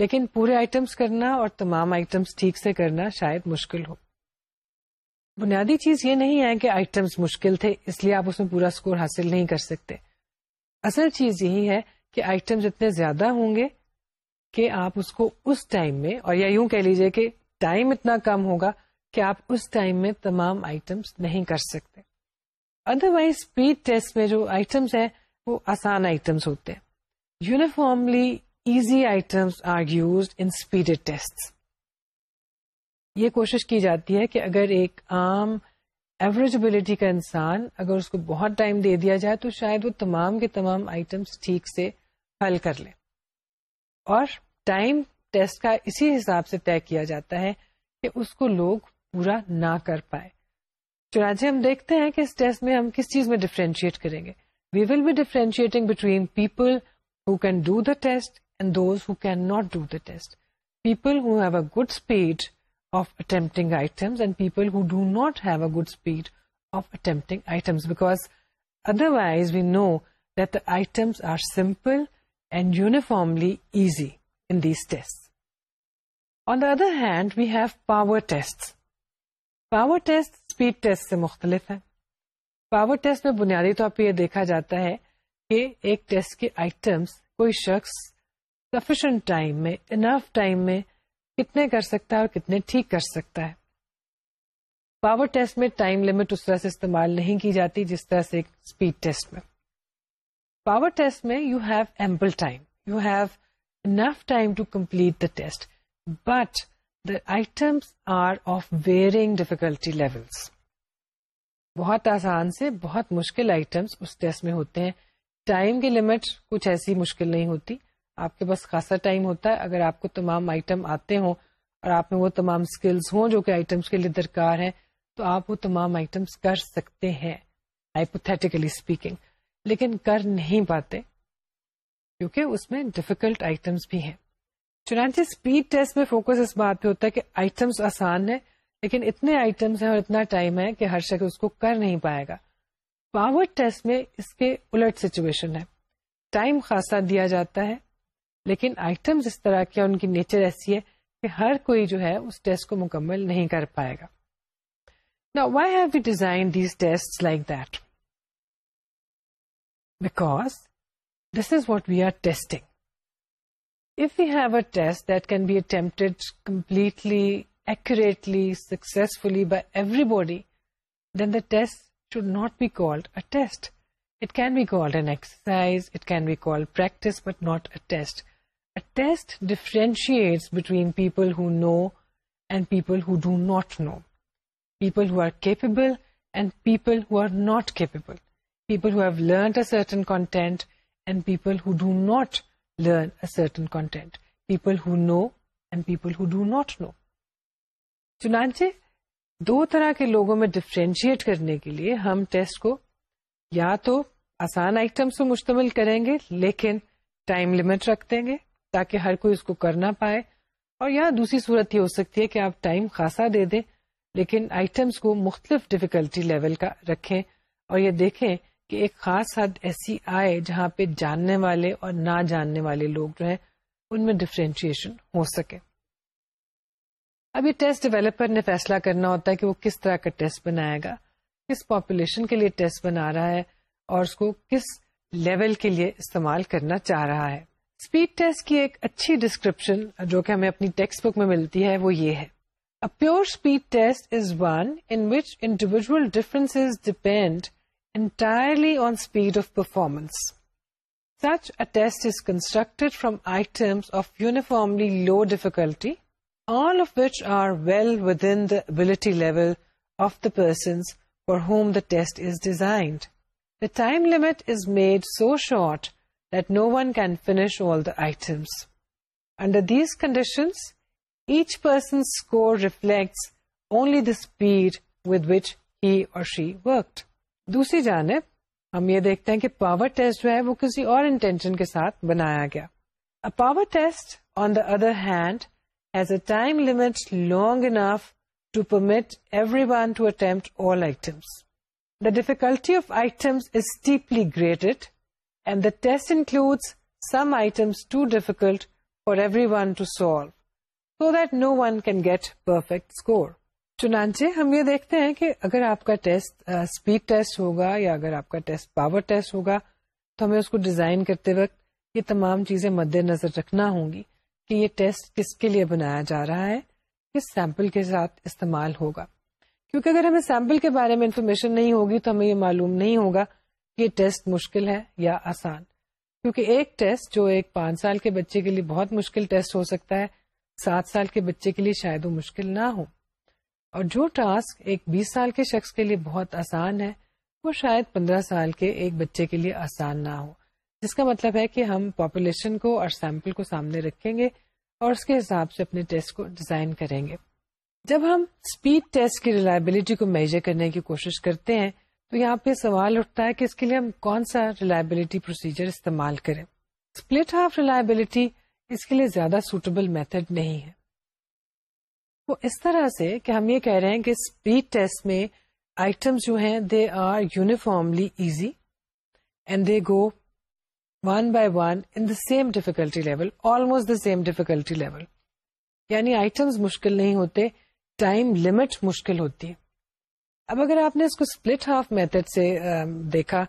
لیکن پورے آئٹمس کرنا اور تمام آئٹمس ٹھیک سے کرنا شاید مشکل ہو بنیادی چیز یہ نہیں ہے کہ آئٹمس مشکل تھے اس لیے آپ اس میں پورا اسکور حاصل نہیں کر سکتے اصل چیز یہی ہے کہ آئٹمس اتنے زیادہ ہوں گے کہ آپ اس کو اس ٹائم میں اور یا یوں کہہ لیجیے کہ ٹائم اتنا کم ہوگا کہ آپ اس ٹائم میں تمام آئٹمس نہیں کر سکتے ادر وائز اسپیڈ ٹیسٹ میں جو آئٹمس ہیں وہ آسان آئٹمس ہوتے ہیں uniformly easy items are use in speed test یہ کوشش کی جاتی ہے کہ اگر ایک عام ایوریجبلٹی کا انسان اگر اس کو بہت ٹائم دے دیا جائے تو شاید وہ تمام کے تمام آئٹمس ٹھیک سے حل کر لے اور ٹائم ٹیسٹ کا اسی حساب سے طے کیا جاتا ہے کہ اس کو لوگ پورا نہ کر پائے چنانچہ ہم دیکھتے ہیں کہ اس ٹیسٹ میں ہم کس چیز میں ڈیفرینشیٹ کریں گے we will be differentiating between people who can do the test and those who can not do the test people who have a good speed of attempting items and people who do not have a good speed of attempting items because otherwise we know that the items are simple and uniformly easy in these test on the other hand we have power test power test test سے مختلف ہے پاور ٹیسٹ میں بنیادی طور پہ یہ دیکھا جاتا ہے کہ ایک ٹیسٹ کے آئٹمس کوئی شخص ٹائم ٹائم میں انف میں کتنے کر سکتا ہے اور کتنے ٹھیک کر سکتا ہے پاور ٹیسٹ میں ٹائم لمٹ اس طرح سے استعمال نہیں کی جاتی جس طرح سے ایک ٹیسٹ میں پاور ٹیسٹ میں you have ample time you have enough time to complete the test but the items are of varying difficulty levels بہت آسان سے بہت مشکل آئٹمس اس ٹیسٹ میں ہوتے ہیں ٹائم کی لمٹ کچھ ایسی مشکل نہیں ہوتی آپ کے پاس خاصا ٹائم ہوتا ہے اگر آپ کو تمام آئٹم آتے ہوں اور آپ میں وہ تمام اسکلس ہوں جو کہ آئٹمس کے لیے درکار ہیں تو آپ وہ تمام آئٹمس کر سکتے ہیں ہائپوتھیٹیکلی اسپیکنگ لیکن کر نہیں پاتے کیونکہ اس میں ڈفیکلٹ آئٹمس بھی ہیں چنانچہ اسپیڈ ٹیسٹ میں فوکس اس بات پہ ہوتا ہے کہ آئٹمس آسان ہے لیکن اتنے آئٹمس ہیں اور اتنا ٹائم ہے کہ ہر شخص اس کو کر نہیں پائے گا پاور ٹیسٹ میں اس کے الٹ سچویشن ہے ٹائم خاصا دیا جاتا ہے لیکن آئٹمس اس طرح کے ان کی نیچر ایسی ہے کہ ہر کوئی جو ہے اس ٹیسٹ کو مکمل نہیں کر پائے گا نا why have you design these test like that because this is what we are testing if we have a test that can be attempted completely, accurately, successfully by everybody, then the test should not be called a test. It can be called an exercise, it can be called practice, but not a test. A test differentiates between people who know and people who do not know, people who are capable and people who are not capable, people who have learned a certain content and people who do not learn a certain content. People who know and people who do not know. چنانچہ دو طرح کے لوگوں میں ڈفرینشیٹ کرنے کے لیے ہم ٹیسٹ کو یا تو آسان آئٹم سے مشتمل کریں گے لیکن ٹائم لمٹ رکھ دیں گے تاکہ ہر کوئی اس کو کر نہ پائے اور یا دوسری صورت یہ ہو سکتی ہے کہ آپ ٹائم خاصا دے دیں لیکن آئٹمس کو مختلف ڈفیکلٹی لیول کا رکھیں اور یہ دیکھیں کہ ایک خاص حد ایسی آئے جہاں پہ جاننے والے اور نہ جاننے والے لوگ جو ہیں ان میں ڈفرینشیشن ہو سکے اب یہ ٹیسٹ ڈیولپر نے فیصلہ کرنا ہوتا ہے کہ وہ کس طرح کا ٹیسٹ بنائے گا کس پاپولیشن کے لیے ٹیسٹ بنا رہا ہے اور اس کو کس لیول کے لیے استعمال کرنا چاہ رہا ہے اسپیڈ ٹیسٹ کی ایک اچھی ڈسکرپشن جو کہ ہمیں اپنی ٹیکسٹ بک میں ملتی ہے وہ یہ ہے pure speed test is one in which individual difference depend entirely on speed of performance. Such a test is constructed from items of uniformly low difficulty, all of which are well within the ability level of the persons for whom the test is designed. The time limit is made so short that no one can finish all the items. Under these conditions, each person's score reflects only the speed with which he or she worked. دوسری جانب ہم یہ دیکھتے ہیں کہ پاور ٹیسٹ جو ہے وہ کسی اور انٹینشن کے ساتھ بنایا گیا power test on the other hand has a time limit long enough to permit every one to attempt all items the difficulty of items is deeply graded and the test includes some items too difficult for every one to solve so that no one can get perfect score چنانچہ ہم یہ دیکھتے ہیں کہ اگر آپ کا ٹیسٹ اسپیڈ ٹیسٹ ہوگا یا اگر آپ کا ٹیسٹ پاور ٹیسٹ ہوگا تو ہمیں اس کو ڈیزائن کرتے وقت یہ تمام چیزیں مد نظر رکھنا ہوں گی کہ یہ ٹیسٹ کس کے لیے بنایا جا رہا ہے کس سیمپل کے ساتھ استعمال ہوگا کیونکہ اگر ہمیں سیمپل کے بارے میں انفارمیشن نہیں ہوگی تو ہمیں یہ معلوم نہیں ہوگا کہ یہ ٹیسٹ مشکل ہے یا آسان کیونکہ ایک ٹیسٹ جو ایک پانچ سال کے بچے کے لیے بہت مشکل ٹیسٹ ہو سکتا ہے سات سال کے بچے کے لیے شاید وہ مشکل نہ ہو اور جو ٹاسک ایک بیس سال کے شخص کے لیے بہت آسان ہے وہ شاید پندرہ سال کے ایک بچے کے لیے آسان نہ ہو جس کا مطلب ہے کہ ہم پاپولیشن کو اور سیمپل کو سامنے رکھیں گے اور اس کے حساب سے اپنے ٹیسٹ کو ڈیزائن کریں گے جب ہم اسپیڈ ٹیسٹ کی ریلائبلٹی کو میجر کرنے کی کوشش کرتے ہیں تو یہاں پہ سوال اٹھتا ہے کہ اس کے لیے ہم کون سا ریلائبلٹی پروسیجر استعمال کریں اسپلٹ ہاف ریلائبلٹی اس کے لیے زیادہ سوٹیبل میتھڈ نہیں ہے وہ اس طرح سے کہ ہم یہ کہہ رہے ہیں کہ اسپیڈ ٹیسٹ میں آئٹمس جو ہیں they are uniformly easy and they go one by one in the same difficulty level almost the same difficulty level یعنی آئٹمس مشکل نہیں ہوتے ٹائم لمٹ مشکل ہوتی ہے اب اگر آپ نے اس کو اسپلٹ ہاف میتھڈ سے دیکھا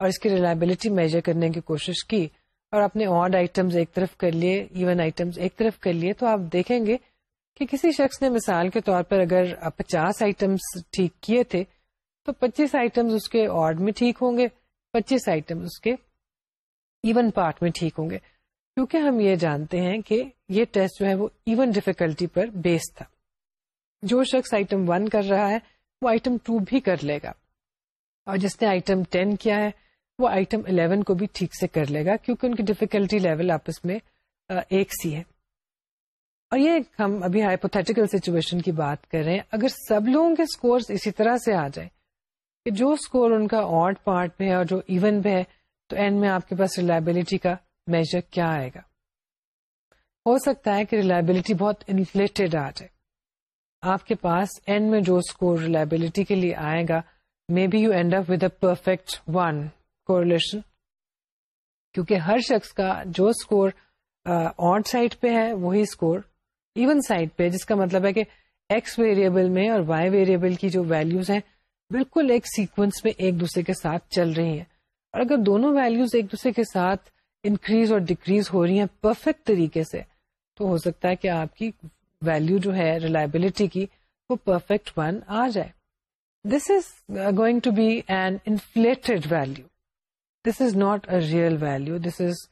اور اس کی ریلائبلٹی میجر کرنے کی کوشش کی اور آپ نے آڈ آئٹمس ایک طرف کر لیے ایون آئٹمس ایک طرف کر لیے تو آپ دیکھیں گے کہ کسی شخص نے مثال کے طور پر اگر پچاس آئٹمس ٹھیک کیے تھے تو پچیس آئٹمس اس کے آرڈ میں ٹھیک ہوں گے پچیس آئٹم اس کے ایون پارٹ میں ٹھیک ہوں گے کیونکہ ہم یہ جانتے ہیں کہ یہ ٹیسٹ جو ہے وہ ایون ڈیفیکلٹی پر بیس تھا جو شخص آئٹم ون کر رہا ہے وہ آئٹم ٹو بھی کر لے گا اور جس نے آئٹم ٹین کیا ہے وہ آئٹم الیون کو بھی ٹھیک سے کر لے گا کیونکہ ان کی ڈیفیکلٹی لیول آپس میں ایک سی ہے اور یہ ہم ابھی ہائپوتھیٹیکل سچویشن کی بات کریں اگر سب لوگوں کے اسکور اسی طرح سے آ جائیں کہ جو اسکور ان کا آٹ پارٹ پہ اور جو ایون پہ ہے تو اینڈ میں آپ کے پاس ریلائبلٹی کا میجر کیا آئے گا ہو سکتا ہے کہ ریلائبلٹی بہت انفلیٹیڈ آ جائے آپ کے پاس اینڈ میں جو اسکور ریلائبلٹی کے لیے آئے گا maybe you end up with a perfect one correlation کیونکہ ہر شخص کا جو اسکور آٹ سائڈ پہ ہے وہی اسکور ایون سائڈ پہ جس کا مطلب ہے کہ ایکس ویریبل میں اور وائی ویریبل کی جو ویلوز ہیں بالکل ایک سیکوینس میں ایک دوسرے کے ساتھ چل رہی ہیں اور اگر دونوں ویلوز ایک دوسرے کے ساتھ انکریز اور ڈیکریز ہو رہی ہیں پرفیکٹ طریقے سے تو ہو سکتا ہے کہ آپ کی ویلو جو ہے ریلائبلٹی کی وہ پرفیکٹ ون آ جائے this is going to be an inflated value this is not a real value this is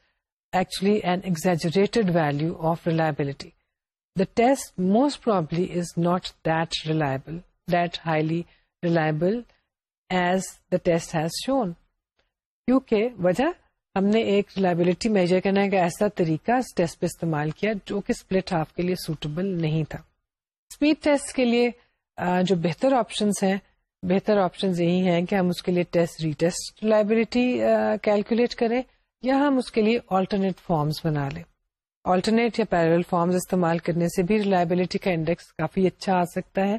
actually an exaggerated value of reliability test most probably is not that reliable that highly reliable as the test has shown کیوں کہ وجہ ہم نے ایک ریلائبلٹی میجر کرنے کا ایسا طریقہ اس ٹیسٹ پہ استعمال کیا جو کہ اسپلٹ ہاف کے لیے سوٹیبل نہیں تھا اسپیڈ ٹیسٹ کے لیے جو بہتر آپشنس ہیں بہتر آپشنز یہی ہیں کہ ہم اس کے لیے test re test reliability calculate کریں یا ہم اس کے لیے آلٹرنیٹ فارمز بنا لیں آلٹرنیٹ یا پیرل فارمز استعمال کرنے سے بھی ریلائبلٹی کا انڈیکس کافی اچھا آ سکتا ہے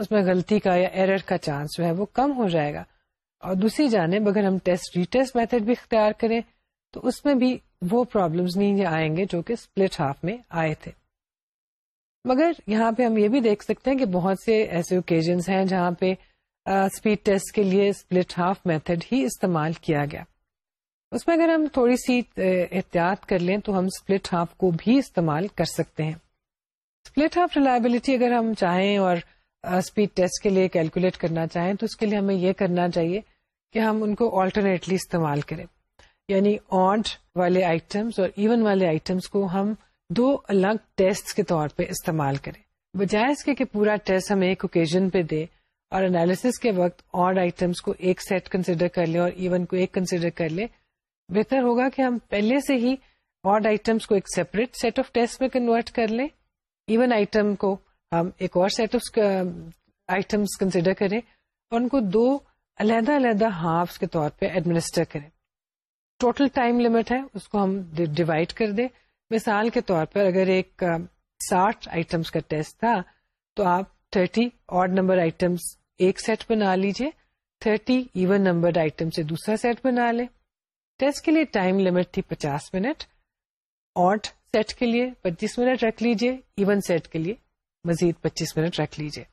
اس میں غلطی کا یا ایرر کا چانس جو ہے وہ کم ہو جائے گا اور دوسری جانب اگر ہم ٹیسٹ ریٹیسٹ میتھڈ بھی اختیار کریں تو اس میں بھی وہ پرابلمز نہیں آئیں گے جو کہ اسپلٹ ہاف میں آئے تھے مگر یہاں پہ ہم یہ بھی دیکھ سکتے ہیں کہ بہت سے ایسے اوکیزنس ہیں جہاں پہ اسپیڈ ٹیسٹ کے لیے اسپلٹ ہاف میتھڈ ہی استعمال کیا گیا اس میں اگر ہم تھوڑی سی احتیاط کر لیں تو ہم اسپلٹ ہاف کو بھی استعمال کر سکتے ہیں اسپلٹ ہاف ریلائبلٹی اگر ہم چاہیں اور اسپیڈ ٹیسٹ کے لیے کیلکولیٹ کرنا چاہیں تو اس کے لیے ہمیں یہ کرنا چاہیے کہ ہم ان کو آلٹرنیٹلی استعمال کریں یعنی آڈ والے آئٹمس اور ایون والے آئٹمس کو ہم دو الگ ٹیسٹ کے طور پہ استعمال کریں بجائے اس کے کہ پورا ٹیسٹ ہم ایک اوکیزن پہ دے اور انالیس کے وقت آڈ آئٹمس کو ایک سیٹ کنسیڈر کر لیں اور ایون کو ایک کنسیڈر کر لیں بہتر ہوگا کہ ہم پہلے سے ہی آڈ آئٹمس کو ایک سیپریٹ سیٹ آف ٹیسٹ میں کنورٹ کر لیں ایون آئٹم کو ہم ایک اور سیٹ آف آئٹمس کنسیڈر کریں اور ان کو دو علیحدہ علیحدہ ہاف کے طور پہ ایڈمنسٹر کریں ٹوٹل ٹائم لمٹ ہے اس کو ہم ڈیوائڈ کر دیں مثال کے طور پر اگر ایک ساٹھ آئٹمس کا ٹیسٹ تھا تو آپ تھرٹی آڈ نمبر آئٹمس ایک سیٹ بنا لیجیے تھرٹی ایون نمبر آئٹم سے دوسرا سیٹ بنا لیں ٹیسٹ کے لیے ٹائم لمٹ تھی پچاس منٹ آٹ سیٹ کے لیے پچیس منٹ رکھ لیجیے ایون سیٹ کے لیے مزید پچیس منٹ رکھ لیجیے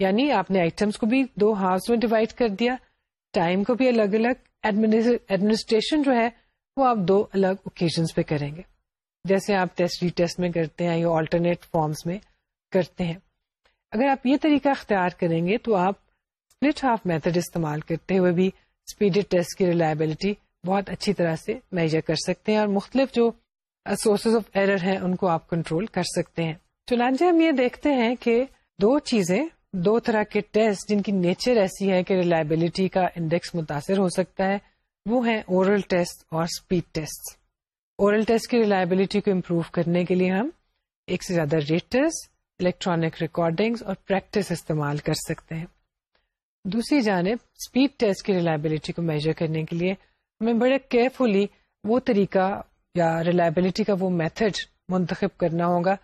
یعنی آپ نے آئٹمس کو بھی دو ہافس میں ڈیوائڈ کر دیا ٹائم کو بھی الگ الگ ایڈمنسٹریشن جو ہے وہ آپ دو الگ اوکیزنس پہ کریں گے جیسے آپ ٹیسٹ ری ٹیسٹ میں کرتے ہیں یا آلٹرنیٹ فارمس میں کرتے ہیں اگر آپ یہ طریقہ اختیار کریں گے تو آپ اسپلٹ ہاف میتھڈ استعمال کرتے ہوئے بھی اسپیڈ ٹیسٹ کی ریلائبلٹی بہت اچھی طرح سے میجر کر سکتے ہیں اور مختلف جو سورسز آف ایرر ہیں ان کو آپ کنٹرول کر سکتے ہیں چنانچہ ہم یہ دیکھتے ہیں کہ دو چیزیں دو طرح کے ٹیسٹ جن کی نیچر ایسی ہے کہ ریلائبلٹی کا انڈیکس متاثر ہو سکتا ہے وہ ہیں اورل ٹیسٹ اور اسپیڈ ٹیسٹ اورل ٹیسٹ کی ریلائبلٹی کو امپروو کرنے کے لیے ہم ایک سے زیادہ ریٹرز الیکٹرانک ریکارڈنگ اور پریکٹس استعمال کر سکتے ہیں دوسری جانب اسپیڈ ٹیسٹ کی ریلائبلٹی کو میجر کرنے کے لیے ہمیں بڑے کیئرفلی وہ طریقہ یا ریلائبلٹی کا وہ میتھڈ منتخب کرنا ہوگا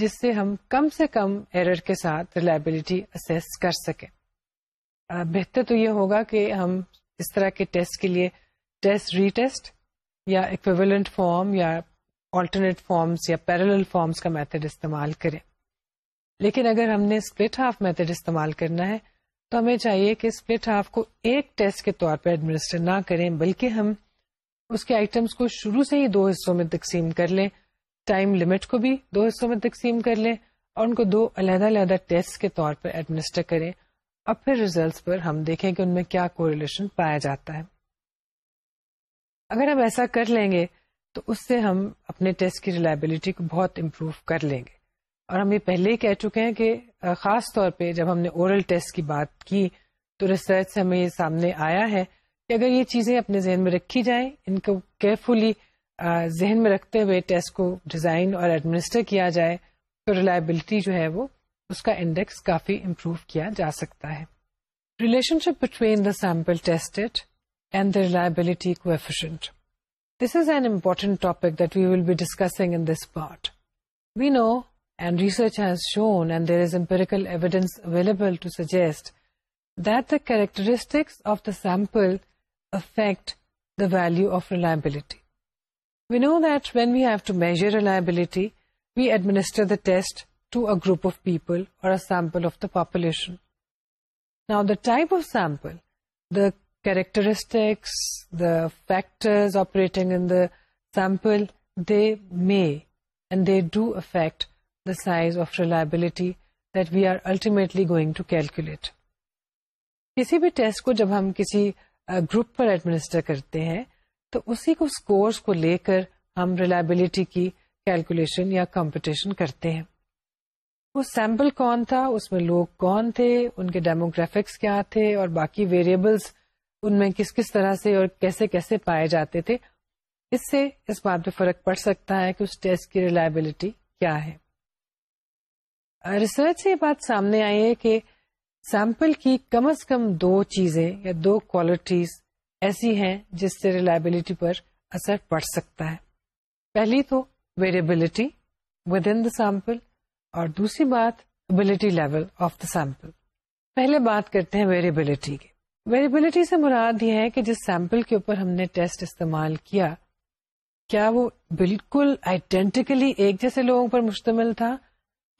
جس سے ہم کم سے کم ایرر کے ساتھ ریلائبلٹی اسیس کر سکیں بہتر تو یہ ہوگا کہ ہم اس طرح کے ٹیسٹ کے لیے ٹیسٹ ری ٹیسٹ یا اکویولنٹ فارم یا آلٹرنیٹ فارمس یا پیرل فارمس کا میتھڈ استعمال کریں لیکن اگر ہم نے اسپلٹ ہاف میتھڈ استعمال کرنا ہے تو ہمیں چاہیے کہ اسپلٹ ہاف کو ایک ٹیسٹ کے طور پہ ایڈمنسٹر نہ کریں بلکہ ہم اس کے آئٹمس کو شروع سے ہی دو حصوں میں تقسیم کر لیں ٹائم لمٹ کو بھی دو حصوں میں تقسیم کر لیں اور ان کو دو علیحدہ علیحدہ ٹیسٹ کے طور پر ایڈمنسٹر کریں اور پھر ریزلٹس پر ہم دیکھیں کہ ان میں کیا کوریلیشن پایا جاتا ہے اگر ہم ایسا کر لیں گے تو اس سے ہم اپنے ٹیسٹ کی ریلائبلٹی کو بہت امپروو کر لیں گے اور ہم یہ پہلے ہی کہہ چکے ہیں کہ خاص طور پہ جب ہم نے اورل ٹیسٹ کی بات کی تو ریسرچ سے ہمیں یہ سامنے آیا ہے کہ اگر یہ چیزیں اپنے ذہن میں رکھی جائیں ان کو کیئرفلی ذہن میں رکھتے ہوئے ٹیسٹ کو ڈیزائن اور ایڈمنسٹر کیا جائے تو ریلائبلٹی جو ہے وہ اس کا انڈیکس کافی امپروو کیا جا سکتا ہے relationship between the sample test and the reliability this is an important topic that we will be discussing in this part we know And research has shown, and there is empirical evidence available to suggest, that the characteristics of the sample affect the value of reliability. We know that when we have to measure reliability, we administer the test to a group of people or a sample of the population. Now, the type of sample, the characteristics, the factors operating in the sample, they may and they do affect size of reliability that we are ultimately going to calculate کسی بھی ٹیسٹ کو جب ہم کسی گروپ پر ایڈمنسٹر کرتے ہیں تو اسی کو اسکورس کو لے کر ہم ریلائبلٹی کی کیلکولیشن یا کمپٹیشن کرتے ہیں وہ سیمپل کون تھا اس میں لوگ کون تھے ان کے ڈیموگرافکس کیا تھے اور باقی ویریبلس ان میں کس کس طرح سے اور کیسے کیسے پائے جاتے تھے اس سے اس بات پہ فرق پڑ سکتا ہے کہ اس ٹیسٹ کی ریلائبلٹی کیا ہے ریسرچ سے یہ بات سامنے آئی ہے کہ سیمپل کی کم از کم دو چیزیں یا دو کوالٹیز ایسی ہیں جس سے ریلائبلٹی پر اثر پڑ سکتا ہے پہلی تو variability within the sample اور دوسری بات ability level of the sample پہلے بات کرتے ہیں ویریبلٹی کی ویریبلٹی سے مراد یہ ہے کہ جس سیمپل کے اوپر ہم نے ٹیسٹ استعمال کیا کیا وہ بالکل آئیڈینٹیکلی ایک جیسے لوگوں پر مشتمل تھا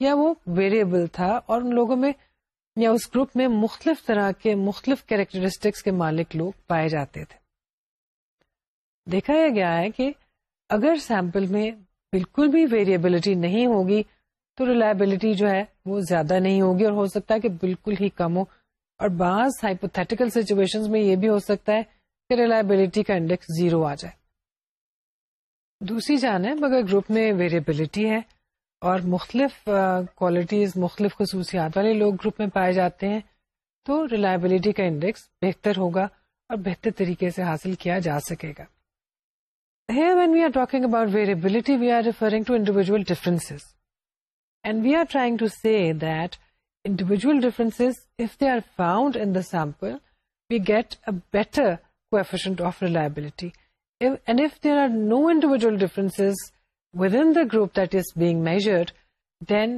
یا وہ ویریبل تھا اور ان لوگوں میں یا اس گروپ میں مختلف طرح کے مختلف کیریکٹرسٹکس کے مالک لوگ پائے جاتے تھے دیکھا یہ گیا ہے کہ اگر سیمپل میں بالکل بھی ویریبلٹی نہیں ہوگی تو ریلائبلٹی جو ہے وہ زیادہ نہیں ہوگی اور ہو سکتا ہے کہ بالکل ہی کم ہو اور بعض ہائپوتھیٹیکل سچویشن میں یہ بھی ہو سکتا ہے کہ ریلائبلٹی کا انڈیکس زیرو آ جائے دوسری اگر گروپ میں ویریبلٹی ہے اور مختلف کوالٹیز مختلف خصوصیات والے لوگ گروپ میں پائے جاتے ہیں تو ریلائبلٹی کا انڈیکس بہتر ہوگا اور بہتر طریقے سے حاصل کیا جا سکے گا individual differences and we are trying to see that individual difference they are found in the sample we get a there are no individual differences, within the group this being measured then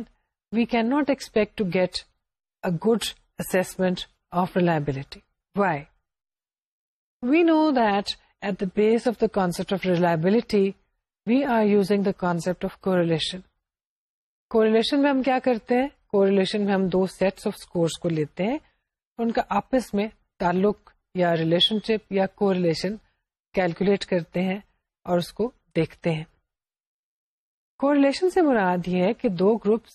we can not expect to get a guilty why we know the base of the concept of reliability we are using the concept of correlation co Correlation میں ہم کیا کرتے ہیں کو میں ہم دو سیٹ آفس کو لیتے ہیں ان کا آپس میں تعلق یا شپ یا کو ریلیشن کیلکولیٹ کرتے ہیں اور اس کو دیکھتے ہیں کوریلیشن سے مراد یہ ہے کہ دو گروپس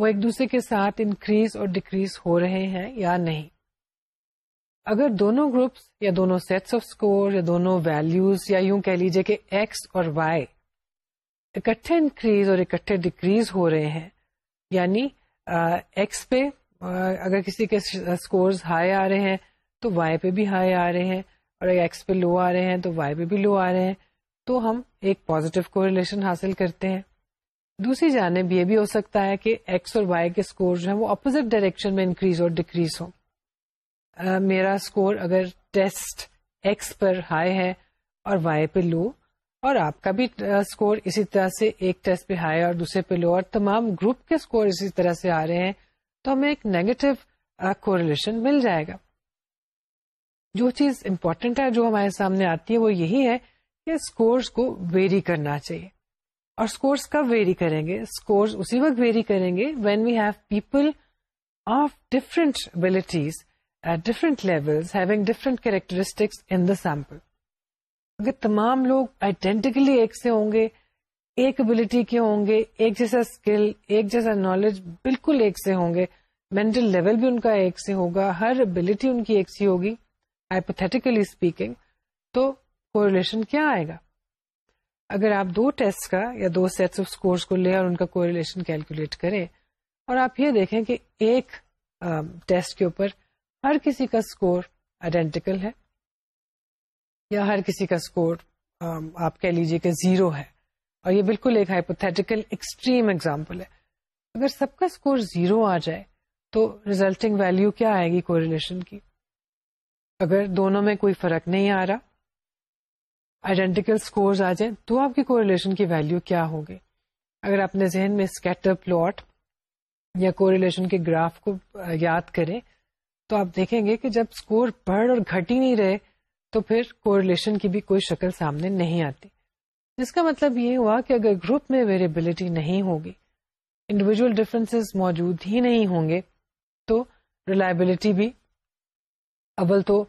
وہ ایک دوسرے کے ساتھ انکریز اور ڈیکریز ہو رہے ہیں یا نہیں اگر دونوں گروپس یا دونوں سیٹس آف اسکور یا دونوں ویلوز یا یوں کہہ لیجیے کہ ایکس اور وائی اکٹھے انکریز اور اکٹھے ڈیکریز ہو رہے ہیں یعنی ایکس پہ اگر کسی کے اسکورز ہائی آ رہے ہیں تو وائی پہ بھی ہائی آ رہے ہیں اور ایکس پہ لو آ رہے ہیں تو وائی پہ بھی لو آ رہے ہیں تو ہم ایک پازیٹیو کو حاصل کرتے ہیں دوسری جانب یہ بھی ہو سکتا ہے کہ ایکس اور وائی کے اسکور جو ہیں وہ اپوزٹ ڈائریکشن میں انکریز اور ڈیکریز ہو میرا اسکور اگر ٹیسٹ ایکس پر ہائی ہے اور وائی پہ لو اور آپ کا بھی اسکور اسی طرح سے ایک ٹیسٹ پہ ہائی اور دوسرے پہ لو اور تمام گروپ کے اسکور اسی طرح سے آ رہے ہیں تو ہمیں ایک نیگیٹو کوریلیشن مل جائے گا جو چیز امپورٹنٹ ہے جو ہمارے سامنے آتی ہے وہ یہی ہے کہ اسکورس کو ویری کرنا چاہیے اور اسکورس کب ویری کریں گے اسکورس اسی وقت ویری کریں گے when we have people of different abilities different level different characteristics in the sample اگر تمام لوگ آئیڈینٹیکلی ایک سے ہوں گے ایک ابلیٹی کے ہوں گے ایک جیسا اسکل ایک جیسا نالج بالکل ایک سے ہوں گے مینٹل لیول بھی ان کا ایک سے ہوگا ہر ابلٹی ان کی ایک سی ہوگی ہائپوتھیٹیکلی اسپیکنگ تو کویلیشن کیا آئے گا اگر آپ دو ٹیسٹ کا یا دو سیٹس آف اسکورس کو لے اور ان کا کوریلیشن کیلکولیٹ کریں اور آپ یہ دیکھیں کہ ایک ٹیسٹ کے اوپر ہر کسی کا اسکور آئیڈینٹیکل ہے یا ہر کسی کا اسکور آپ کہہ لیجیے کہ زیرو ہے اور یہ بالکل ایک ہائپوتھیٹیکل ایکسٹریم ایگزامپل ہے اگر سب کا اسکور زیرو آ جائے تو ریزلٹنگ ویلو کیا آئے گی کو کی اگر دونوں میں کوئی فرق نہیں آ رہا آئیڈینٹیکل اسکور آ جائیں تو آپ کی کوریلیشن کی ویلو کیا ہوگی اگر اپنے ذہن میں اسکیٹ اپ پلاٹ یا کوریلیشن کے گراف کو یاد کریں تو آپ دیکھیں گے کہ جب اسکور بڑھ اور گھٹی نہیں رہے تو پھر کوریلیشن کی بھی کوئی شکل سامنے نہیں آتی جس کا مطلب یہ ہوا کہ اگر گروپ میں ویریبلٹی نہیں ہوگی انڈیویجل ڈفرینس موجود ہی نہیں ہوں گے تو ریلائبلٹی بھی اول تو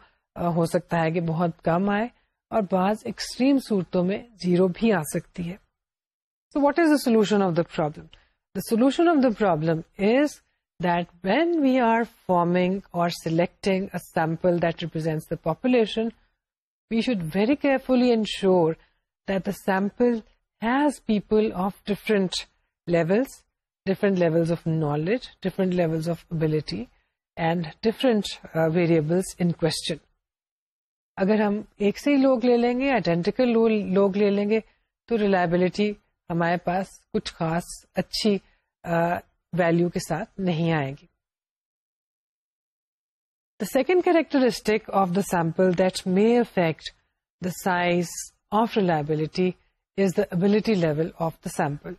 ہو سکتا ہے کہ بہت کم آئے اور بعض ایکسٹریم صورتوں میں زیرو بھی آ سکتی ہے so what is the solution of the problem the solution of the problem is that when we are forming or selecting sample that represents the population we should very carefully ensure that the sample has people of different levels different levels of knowledge different levels of ability and different variables in question اگر ہم ایک سے ہی لوگ لے لیں گے آئیڈینٹیکل لوگ لے لیں گے تو ریلائبلٹی ہمارے پاس کچھ خاص اچھی ویلو کے ساتھ نہیں آئے گی the second characteristic of the sample that may affect the size of reliability is the ability level of the sample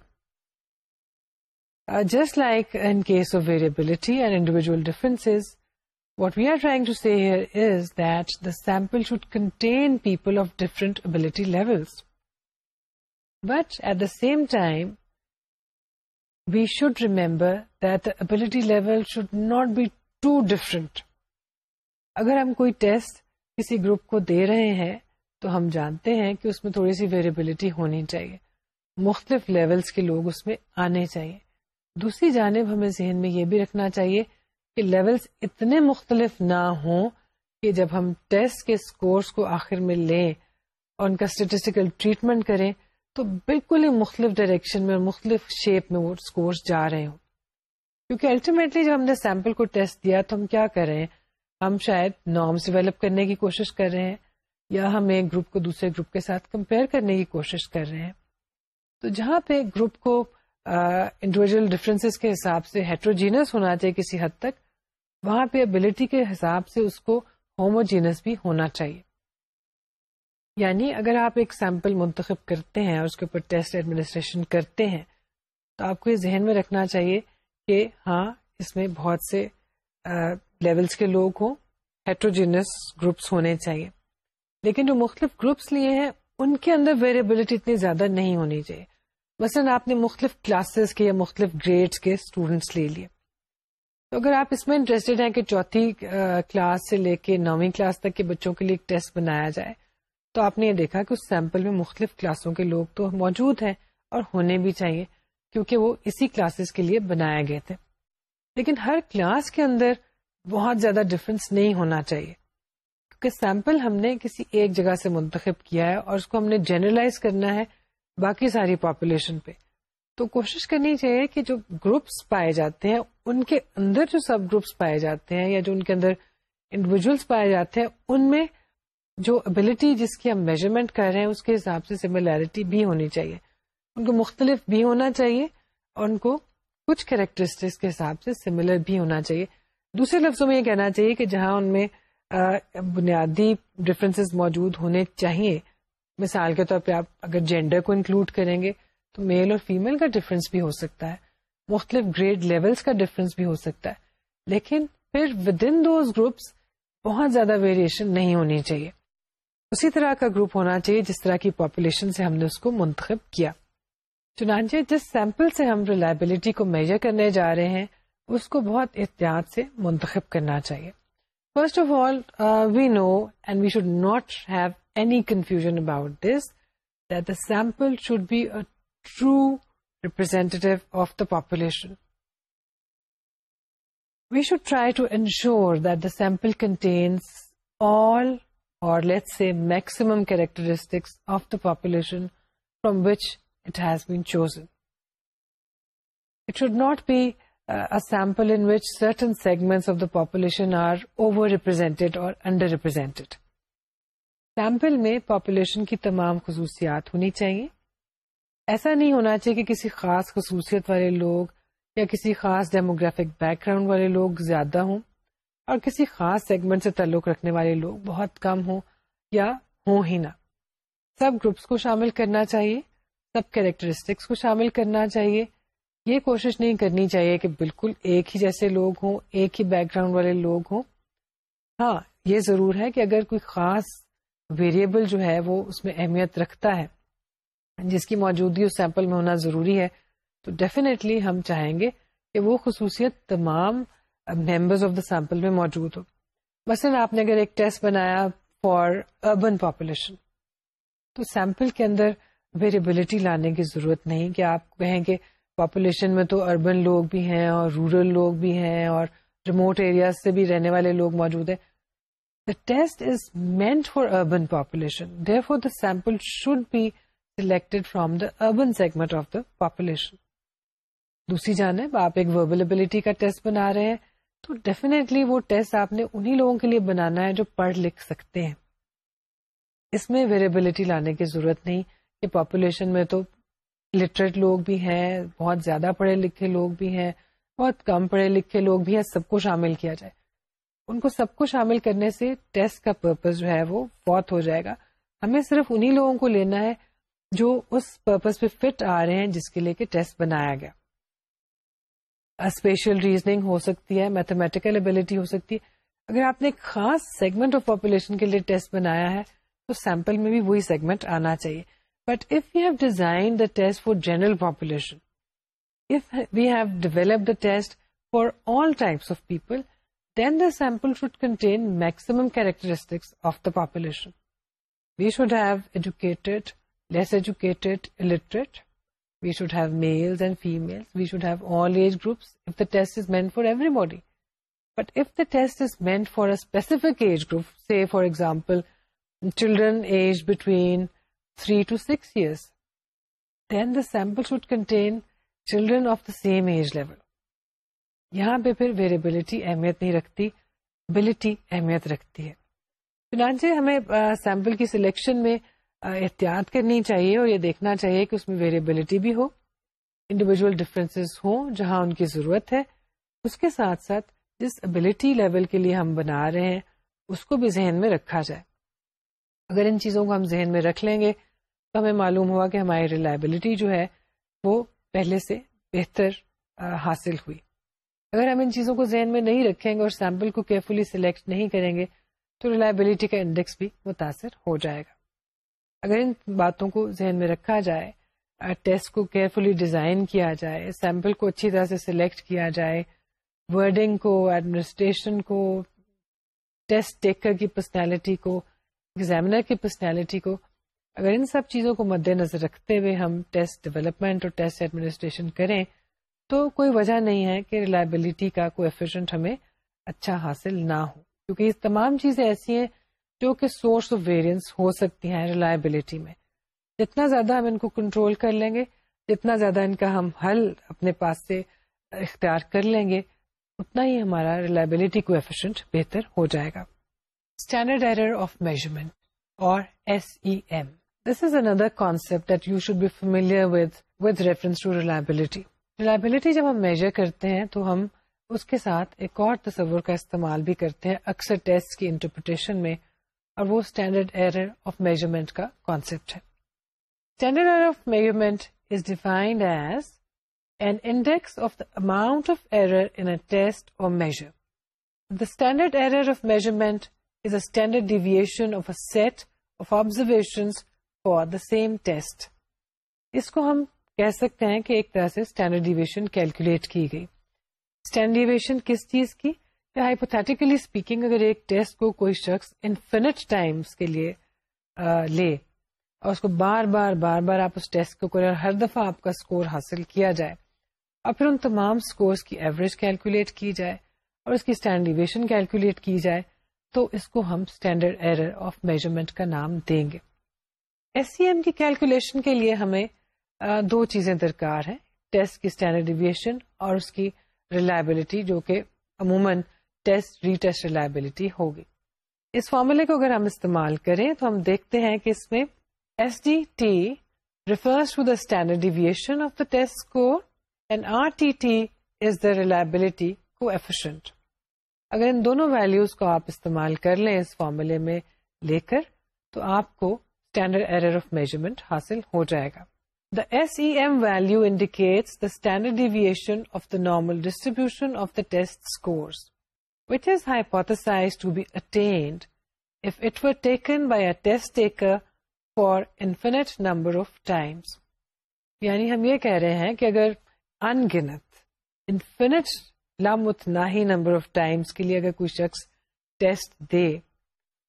just like in case of variability and individual differences what we are trying to sear but at the same we should remember the level should not be too different اگر ہم کوئی ٹیسٹ کسی گروپ کو دے رہے ہیں تو ہم جانتے ہیں کہ اس میں تھوڑی سی ویریبلٹی ہونی چاہیے مختلف لیولس کے لوگ اس میں آنے چاہیے دوسری جانب ہمیں ذہن میں یہ بھی رکھنا چاہیے کہ لیولس اتنے مختلف نہ ہوں کہ جب ہم ٹیسٹ کے اسکورس کو آخر میں لیں اور ان کا اسٹیٹسٹیکل ٹریٹمنٹ کریں تو بالکل ہی مختلف ڈائریکشن میں اور مختلف شیپ میں وہ اسکورس جا رہے ہوں کیونکہ الٹیمیٹلی جب ہم نے سیمپل کو ٹیسٹ دیا تو ہم کیا کر رہے ہیں ہم شاید نارمس ڈیولپ کرنے کی کوشش کر رہے ہیں یا ہم ایک گروپ کو دوسرے گروپ کے ساتھ کمپیئر کرنے کی کوشش کر رہے ہیں تو جہاں پہ گروپ کو انڈیویجل ڈفرینس کے حساب سے ہیٹروجینس ہونا چاہیے کسی حد تک وہاں پہ ابلٹی کے حساب سے اس کو ہوموجینس بھی ہونا چاہیے یعنی اگر آپ ایک سیمپل منتخب کرتے ہیں اور اس کے اوپر ٹیسٹ ایڈمنسٹریشن کرتے ہیں تو آپ کو یہ ذہن میں رکھنا چاہیے کہ ہاں اس میں بہت سے لیولس کے لوگ ہوں ہیٹروجینس گروپس ہونے چاہیے لیکن جو مختلف گروپس لیے ہیں ان کے اندر ویریبلٹی اتنی زیادہ نہیں ہونی چاہیے مثلا آپ نے مختلف کلاسز کے یا مختلف گریڈس کے اسٹوڈینٹس لے لیے تو اگر آپ اس میں انٹرسٹڈ ہیں کہ چوتھی کلاس سے لے کے نویں کلاس تک کے بچوں کے لیے ایک ٹیسٹ بنایا جائے تو آپ نے یہ دیکھا کہ اس سیمپل میں مختلف کلاسوں کے لوگ تو موجود ہیں اور ہونے بھی چاہیے کیونکہ وہ اسی کلاسز کے لیے بنایا گئے تھے لیکن ہر کلاس کے اندر بہت زیادہ ڈفرینس نہیں ہونا چاہیے کیونکہ سیمپل ہم نے کسی ایک جگہ سے منتخب کیا ہے اور اس کو ہم نے جنرلائز کرنا ہے باقی ساری پاپولیشن پہ تو کوشش کرنی چاہیے کہ جو گروپس پائے جاتے ہیں ان کے اندر جو سب گروپس پائے جاتے ہیں یا جو ان کے اندر انڈیویجلس پائے جاتے ہیں ان میں جو ابلٹی جس کی ہم میجرمنٹ کر رہے ہیں اس کے حساب سے سملیرٹی بھی ہونی چاہیے ان کو مختلف بھی ہونا چاہیے اور ان کو کچھ کریکٹرسٹکس کے حساب سے سملر بھی ہونا چاہیے دوسرے لفظوں میں یہ کہنا چاہیے کہ جہاں ان میں بنیادی ڈفرینس موجود ہونے چاہیے مثال کے طور پہ آپ اگر جینڈر کو انکلوڈ کریں گے تو میل اور فیمل کا ڈفرینس بھی ہو سکتا ہے مختلف گریڈ لیولز کا ڈفرنس بھی ہو سکتا ہے لیکن پھر ود ان دوز گروپس بہت زیادہ ویریشن نہیں ہونی چاہیے اسی طرح کا گروپ ہونا چاہیے جس طرح کی پاپولیشن سے ہم نے اس کو منتخب کیا چنانچہ جس سیمپل سے ہم ریلائبلٹی کو میجر کرنے جا رہے ہیں اس کو بہت احتیاط سے منتخب کرنا چاہیے first of all we know and we should not have any confusion about this the sample should be a true representative of the population we should try to ensure the sample contains maximum characteristics from which it has been chosen it should not be simpleton segment of the population are over represented or under represented sample میں پاپولیشن کی تمام خصوصیات ہونی چاہیے ایسا نہیں ہونا چاہیے کہ کسی خاص خصوصیت والے لوگ یا کسی خاص ڈیموگرافک بیک گراؤنڈ والے لوگ زیادہ ہوں اور کسی خاص سیگمنٹ سے تعلق رکھنے والے لوگ بہت کم ہوں یا ہوں ہی نہ سب گروپس کو شامل کرنا چاہیے سب کیریکٹرسٹکس کو شامل کرنا چاہیے یہ کوشش نہیں کرنی چاہیے کہ بالکل ایک ہی جیسے لوگ ہوں ایک ہی بیک گراؤنڈ والے لوگ ہوں ہاں یہ ضرور ہے کہ اگر کوئی خاص ویریبل جو ہے وہ اس میں اہمیت رکھتا ہے جس کی موجودگی اس سیمپل میں ہونا ضروری ہے تو ڈیفینیٹلی ہم چاہیں گے کہ وہ خصوصیت تمام ممبرز آف دا سیمپل میں موجود ہو مثلا آپ نے اگر ایک ٹیسٹ بنایا فار اربن پاپولیشن تو سیمپل کے اندر ویریبلٹی لانے کی ضرورت نہیں کہ آپ کہیں کہ پاپولیشن میں تو اربن لوگ بھی ہیں اور رورل لوگ بھی ہیں اور ریموٹ ایریاز سے بھی رہنے والے لوگ موجود ہیں the test is meant for urban population therefore the sample should be selected from the urban segment of the population دوسری جانب آپ ایک ویولیبلٹی کا ٹیسٹ بنا رہے ہیں تو وہ ٹیسٹ آپ نے لوگوں کے لیے بنانا ہے جو پڑھ لکھ سکتے ہیں اس میں ویریبلٹی لانے کی ضرورت نہیں کہ پاپولیشن میں تو لٹریٹ لوگ بھی ہیں بہت زیادہ پڑھے لکھے لوگ بھی ہیں بہت کم پڑھے لکھے لوگ بھی ہیں سب کو شامل کیا جائے ان کو سب کو شامل کرنے سے ٹیسٹ کا پرپز جو ہے وہ بہت ہو جائے گا ہمیں صرف انہی لوگوں کو لینا ہے جو اس پرپز پہ فٹ آ رہے ہیں جس کے لیے کہ ٹیسٹ بنایا گیا اسپیشل ریزننگ ہو سکتی ہے میتھمیٹیکل ابلیٹی ہو سکتی ہے اگر آپ نے خاص سیگمنٹ آف پاپولیشن کے لیے ٹیسٹ بنایا ہے تو سیمپل میں بھی وہی سیگمنٹ آنا چاہیے but if you have design the test for all types of people then the sample should contain maximum characteristics of the population we should have educated less ایجوکیٹریٹ we should have male فوری body for example children age between three to six years then the sample should contain children same age level پہ پھر ویریبلٹی اہمیت نہیں رکھتی بلٹی اہمیت رکھتی ہے چنانچہ ہمیں سیمپل کی سلیکشن میں احتیاط کرنی چاہیے اور یہ دیکھنا چاہیے کہ اس میں ویریبلٹی بھی ہو انڈیویجول ڈفرینسز ہوں جہاں ان کی ضرورت ہے اس کے ساتھ ساتھ جس ابلٹی لیول کے لیے ہم بنا رہے ہیں اس کو بھی ذہن میں رکھا جائے اگر ان چیزوں کو ہم ذہن میں رکھ لیں گے تو ہمیں معلوم ہوا کہ ہماری ریلائبلٹی جو ہے وہ پہلے سے بہتر حاصل ہوئی اگر ہم ان چیزوں کو ذہن میں نہیں رکھیں گے اور سیمپل کو کیئرفلی سلیکٹ نہیں کریں گے تو ریلائبلٹی کا انڈیکس بھی متاثر ہو جائے گا اگر ان باتوں کو ذہن میں رکھا جائے ٹیسٹ کو کیئرفلی ڈیزائن کیا جائے سیمپل کو اچھی طرح سے سلیکٹ کیا جائے ورڈنگ کو ایڈمنسٹریشن کو ٹیسٹ ٹیکر کی پرسنالٹی کو ایگزامنر کی پرسنالٹی کو اگر ان سب چیزوں کو مد نظر رکھتے ہوئے ہم ٹیسٹ ڈیولپمنٹ اور ٹیسٹ ایڈمنسٹریشن کریں تو کوئی وجہ نہیں ہے کہ ریلائبلٹی کا کوئی ایفیشنٹ ہمیں اچھا حاصل نہ ہو کیونکہ یہ تمام چیزیں ایسی ہیں جو کہ سورس آف ویریئنس ہو سکتی ہیں ریلائبلٹی میں جتنا زیادہ ہم ان کو کنٹرول کر لیں گے جتنا زیادہ ان کا ہم حل اپنے پاس سے اختیار کر لیں گے اتنا ہی ہمارا ریلائبلٹی کو ایفیشنٹ بہتر ہو جائے گا اسٹینڈرڈ ایرر آف میجرمنٹ اور S E M this is another concept that you should be with with reference to reliability reliability جب ہم میجر کرتے ہیں تو ہم اس کے ساتھ ایک اور تصور کا استعمال بھی کرتے ہیں اکثر ٹیسٹ کی انٹرپریٹیشن میں اور وہ اسٹینڈرڈ ایرر آف میجرمنٹ کا کانسیپٹ ہے standard error of measurement is defined as an index of the amount of error in a test or measure the standard error of measurement is a standard deviation of a set of observation for the same test اس کو ہم کہہ سکتے ہیں کہ ایک طرح سے اسٹینڈرڈ ڈیویشن کیلکولیٹ کی گئی اسٹینڈرڈ ڈیویشن کس چیز کی ہائپوتھیٹیکلی اسپیکنگ اگر ایک ٹیسٹ کو کوئی شخص انفینٹ ٹائمس کے لیے لے اور اس کو بار بار بار بار آپ اس ٹیسٹ کو اور ہر دفعہ آپ کا اسکور حاصل کیا جائے اور پھر ان تمام اسکورس کی ایوریج کیلکولیٹ کی جائے اور اس کی اسٹینڈیویشن کیلکولیٹ کی جائے تو اس کو ہم اسٹینڈرڈ ایرر آف میجرمنٹ کا نام دیں گے ایس سی ایم کی کیلکولیشن کے لیے ہمیں دو چیزیں درکار ہیں ٹیسٹ کی اسٹینڈرڈیویشن اور اس کی ریلائبلٹی جو کہ عموماً ٹیسٹ ری ٹیسٹ ریلائبلٹی ہوگی اس فارمولے کو اگر ہم استعمال کریں تو ہم دیکھتے ہیں کہ اس میں S D T refers to the standard deviation of the test score and R T T is the reliability coefficient اگر ان دونوں ویلوز کو آپ استعمال کر لیں اس فارمولے میں لے کر تو آپ کو اسٹینڈرڈ ایرر آف میجرمنٹ حاصل ہو جائے گا the S E M value indicates the standard deviation of the normal distribution of the test scores for infinite number of times یعنی ہم یہ کہہ رہے ہیں کہ اگر انگنت انفینٹ لامت نمبر آف ٹائمس کے لیے اگر کوئی شخص ٹیسٹ دے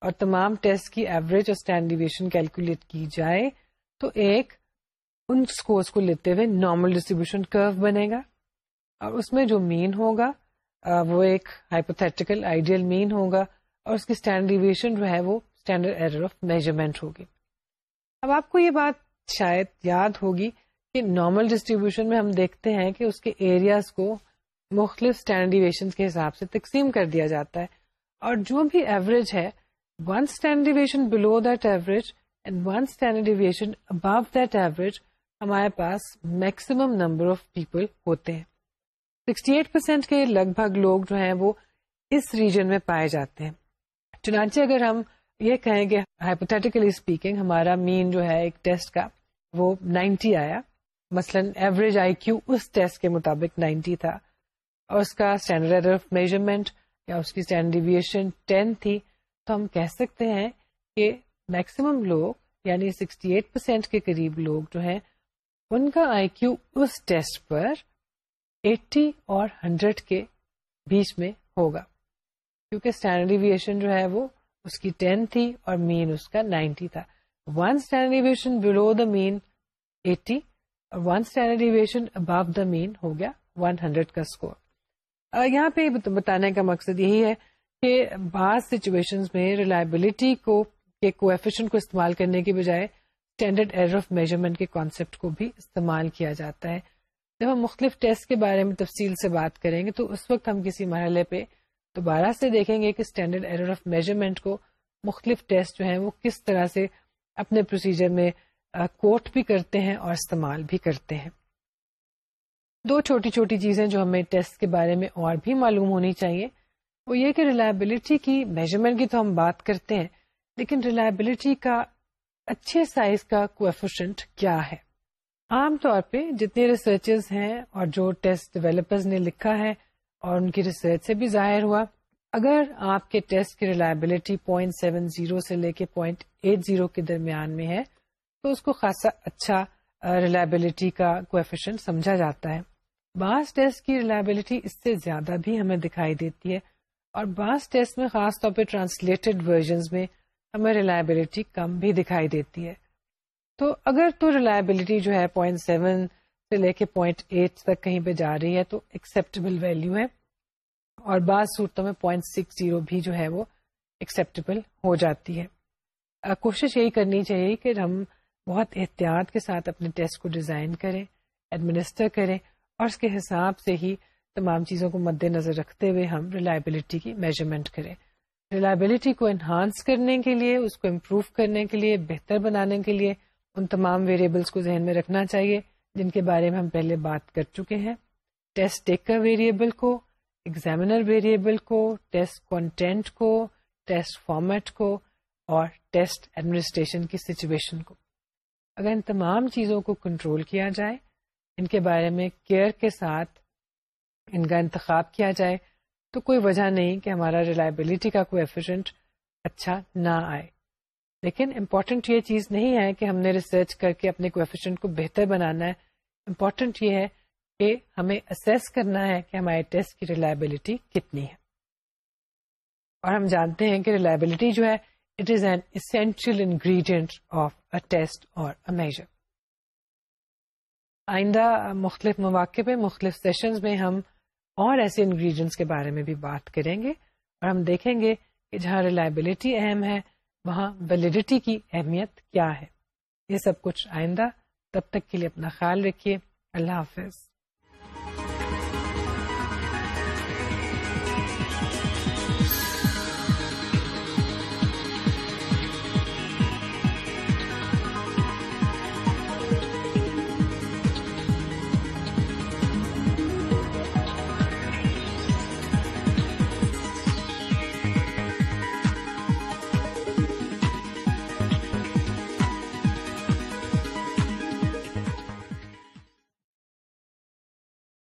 اور تمام ٹیسٹ کی ایوریج اور اسٹینڈیویشن کیلکولیٹ کی جائے تو ایک ان کو لیتے ہوئے نارمل ڈسٹریبیوشن کرو بنے گا اور اس میں جو مین ہوگا وہ ایک ہائپوتھیٹیکل آئیڈیل مین ہوگا اور اس کی اسٹینڈرڈ ایویشن جو ہے وہ اسٹینڈرڈ ایرر آف میجرمنٹ ہوگی اب آپ کو یہ بات شاید یاد ہوگی کہ نارمل ڈسٹریبیوشن میں ہم دیکھتے ہیں کہ اس کے ایریاز کو مختلف اسٹینڈرڈ ایویشن کے حساب سے تقسیم کر دیا جاتا ہے اور جو بھی ایوریج ہے one standard deviation below that average and one standard deviation above that average ہمارے پاس میکسیمم نمبر آف پیپل ہوتے ہیں سکسٹی ایٹ پرسینٹ کے لگ بھگ لوگ جو ہیں وہ اس ریجن میں پائے جاتے ہیں چنانچہ اگر ہم یہ کہیں کہ ہائپوتھیٹیکلی اسپیکنگ ہمارا مین جو ہے ایک ٹیسٹ کا وہ نائنٹی آیا مثلا ایوریج آئی کیو اس ٹیسٹ کے مطابق نائنٹی تھا اور اس کا اسٹینڈرڈ آف میجرمنٹ یا اس کی ڈیویشن ٹین تھی تو ہم کہہ سکتے ہیں کہ میکسیمم لوگ یعنی سکسٹی ایٹ پرسینٹ کے قریب لوگ جو ہیں ان کا آئی کیو اس ٹیسٹ پر ایٹی اور ہنڈریڈ کے بیچ میں ہوگا کیونکہ اسٹینڈرڈ جو ہے وہ اس کی ٹین تھی اور مین اس کا نائنٹی تھا one standard deviation below the mean eighty اور ون اسٹینڈرڈ دا مین ہو گیا ون ہنڈریڈ کا اسکور یہاں پہ بتانے کا مقصد یہی ہے کہ بعض سچویشن میں ریلائبلٹی کو کے کوفیشن کو استعمال کرنے کے بجائے اسٹینڈرڈ ایئر آف میجرمنٹ کے کانسیپٹ کو بھی استعمال کیا جاتا ہے جب ہم مختلف ٹیسٹ کے بارے میں تفصیل سے بات کریں گے تو اس وقت ہم کسی مرحلے پہ دوبارہ سے دیکھیں گے کہ اسٹینڈرڈ ایرر آف میجرمنٹ کو مختلف ٹیسٹ جو ہیں وہ کس طرح سے اپنے پروسیجر میں کوٹ بھی کرتے ہیں اور استعمال بھی کرتے ہیں دو چھوٹی چھوٹی چیزیں جو ہمیں ٹیسٹ کے بارے میں اور بھی معلوم ہونی چاہیے وہ یہ کہ ریلائبلٹی کی میجرمنٹ کی تو ہم بات کرتے ہیں لیکن ریلائبلٹی کا اچھے سائز کا کوفیشنٹ کیا ہے عام طور پہ جتنے ریسرچرز ہیں اور جو ٹیسٹ ڈیویلپرز نے لکھا ہے اور ان کی ریسرچ سے بھی ظاہر ہوا اگر آپ کے ٹیسٹ کی ریلائبلٹی پوائنٹ سیون زیرو سے لے کے پوائنٹ ایٹ زیرو کے درمیان میں ہے تو اس کو خاصا اچھا ریلائبلٹی کا کوفیشن سمجھا جاتا ہے بعض ٹیسٹ کی ریلائبلٹی اس سے زیادہ بھی ہمیں دکھائی دیتی ہے اور بعض ٹیسٹ میں خاص طور پہ ٹرانسلیٹڈ ورژنز میں ہمیں ریلائبلٹی کم بھی دکھائی دیتی ہے تو اگر تو ریلائبلٹی جو ہے پوائنٹ سیون سے لے کے پوائنٹ ایٹ تک کہیں پہ جا رہی ہے تو ایکسیپٹیبل ویلو ہے اور بعض صورتوں میں پوائنٹ سکس زیرو بھی جو ہے وہ ایکسیپٹیبل ہو جاتی ہے کوشش یہی کرنی چاہیے کہ ہم بہت احتیاط کے ساتھ اپنے ٹیسٹ کو ڈیزائن کریں ایڈمنسٹر کریں اور اس کے حساب سے ہی تمام چیزوں کو مد نظر رکھتے ہوئے ہم ریلائبلٹی کی میجرمنٹ کریں ریلائبلٹی کو انہانس کرنے کے لیے اس کو امپروو کرنے کے لیے بہتر بنانے کے لیے ان تمام ویریبلس کو ذہن میں رکھنا چاہیے جن کے بارے میں ہم پہلے بات کر چکے ہیں ٹیسٹ ٹیکر ویریبل کو ایگزامینر ویریبل کو ٹیسٹ کانٹینٹ کو ٹیسٹ فارمیٹ کو اور ٹیسٹ ایڈمنسٹریشن کی سچویشن کو اگر ان تمام چیزوں کو کنٹرول کیا جائے ان کے بارے میں کیئر کے ساتھ ان کا انتخاب کیا جائے تو کوئی وجہ نہیں کہ ہمارا ریلائبلٹی کا کوئی ایفیشنٹ اچھا نہ آئے لیکن امپورٹنٹ یہ چیز نہیں ہے کہ ہم نے ریسرچ کر کے اپنے کوفیشن کو بہتر بنانا ہے امپورٹنٹ یہ ہے کہ ہمیں اسیس کرنا ہے کہ ہمارے ٹیسٹ کی ریلائبلٹی کتنی ہے اور ہم جانتے ہیں کہ ریلائبلٹی جو ہے it is an essential ingredient of a test اور میجر آئندہ مختلف مواقع پہ مختلف سیشنز میں ہم اور ایسے انگریڈینٹس کے بارے میں بھی بات کریں گے اور ہم دیکھیں گے کہ جہاں ریلائبلٹی اہم ہے وہاں ویلڈیٹی کی اہمیت کیا ہے یہ سب کچھ آئندہ تب تک کے لیے اپنا خیال رکھیے اللہ حافظ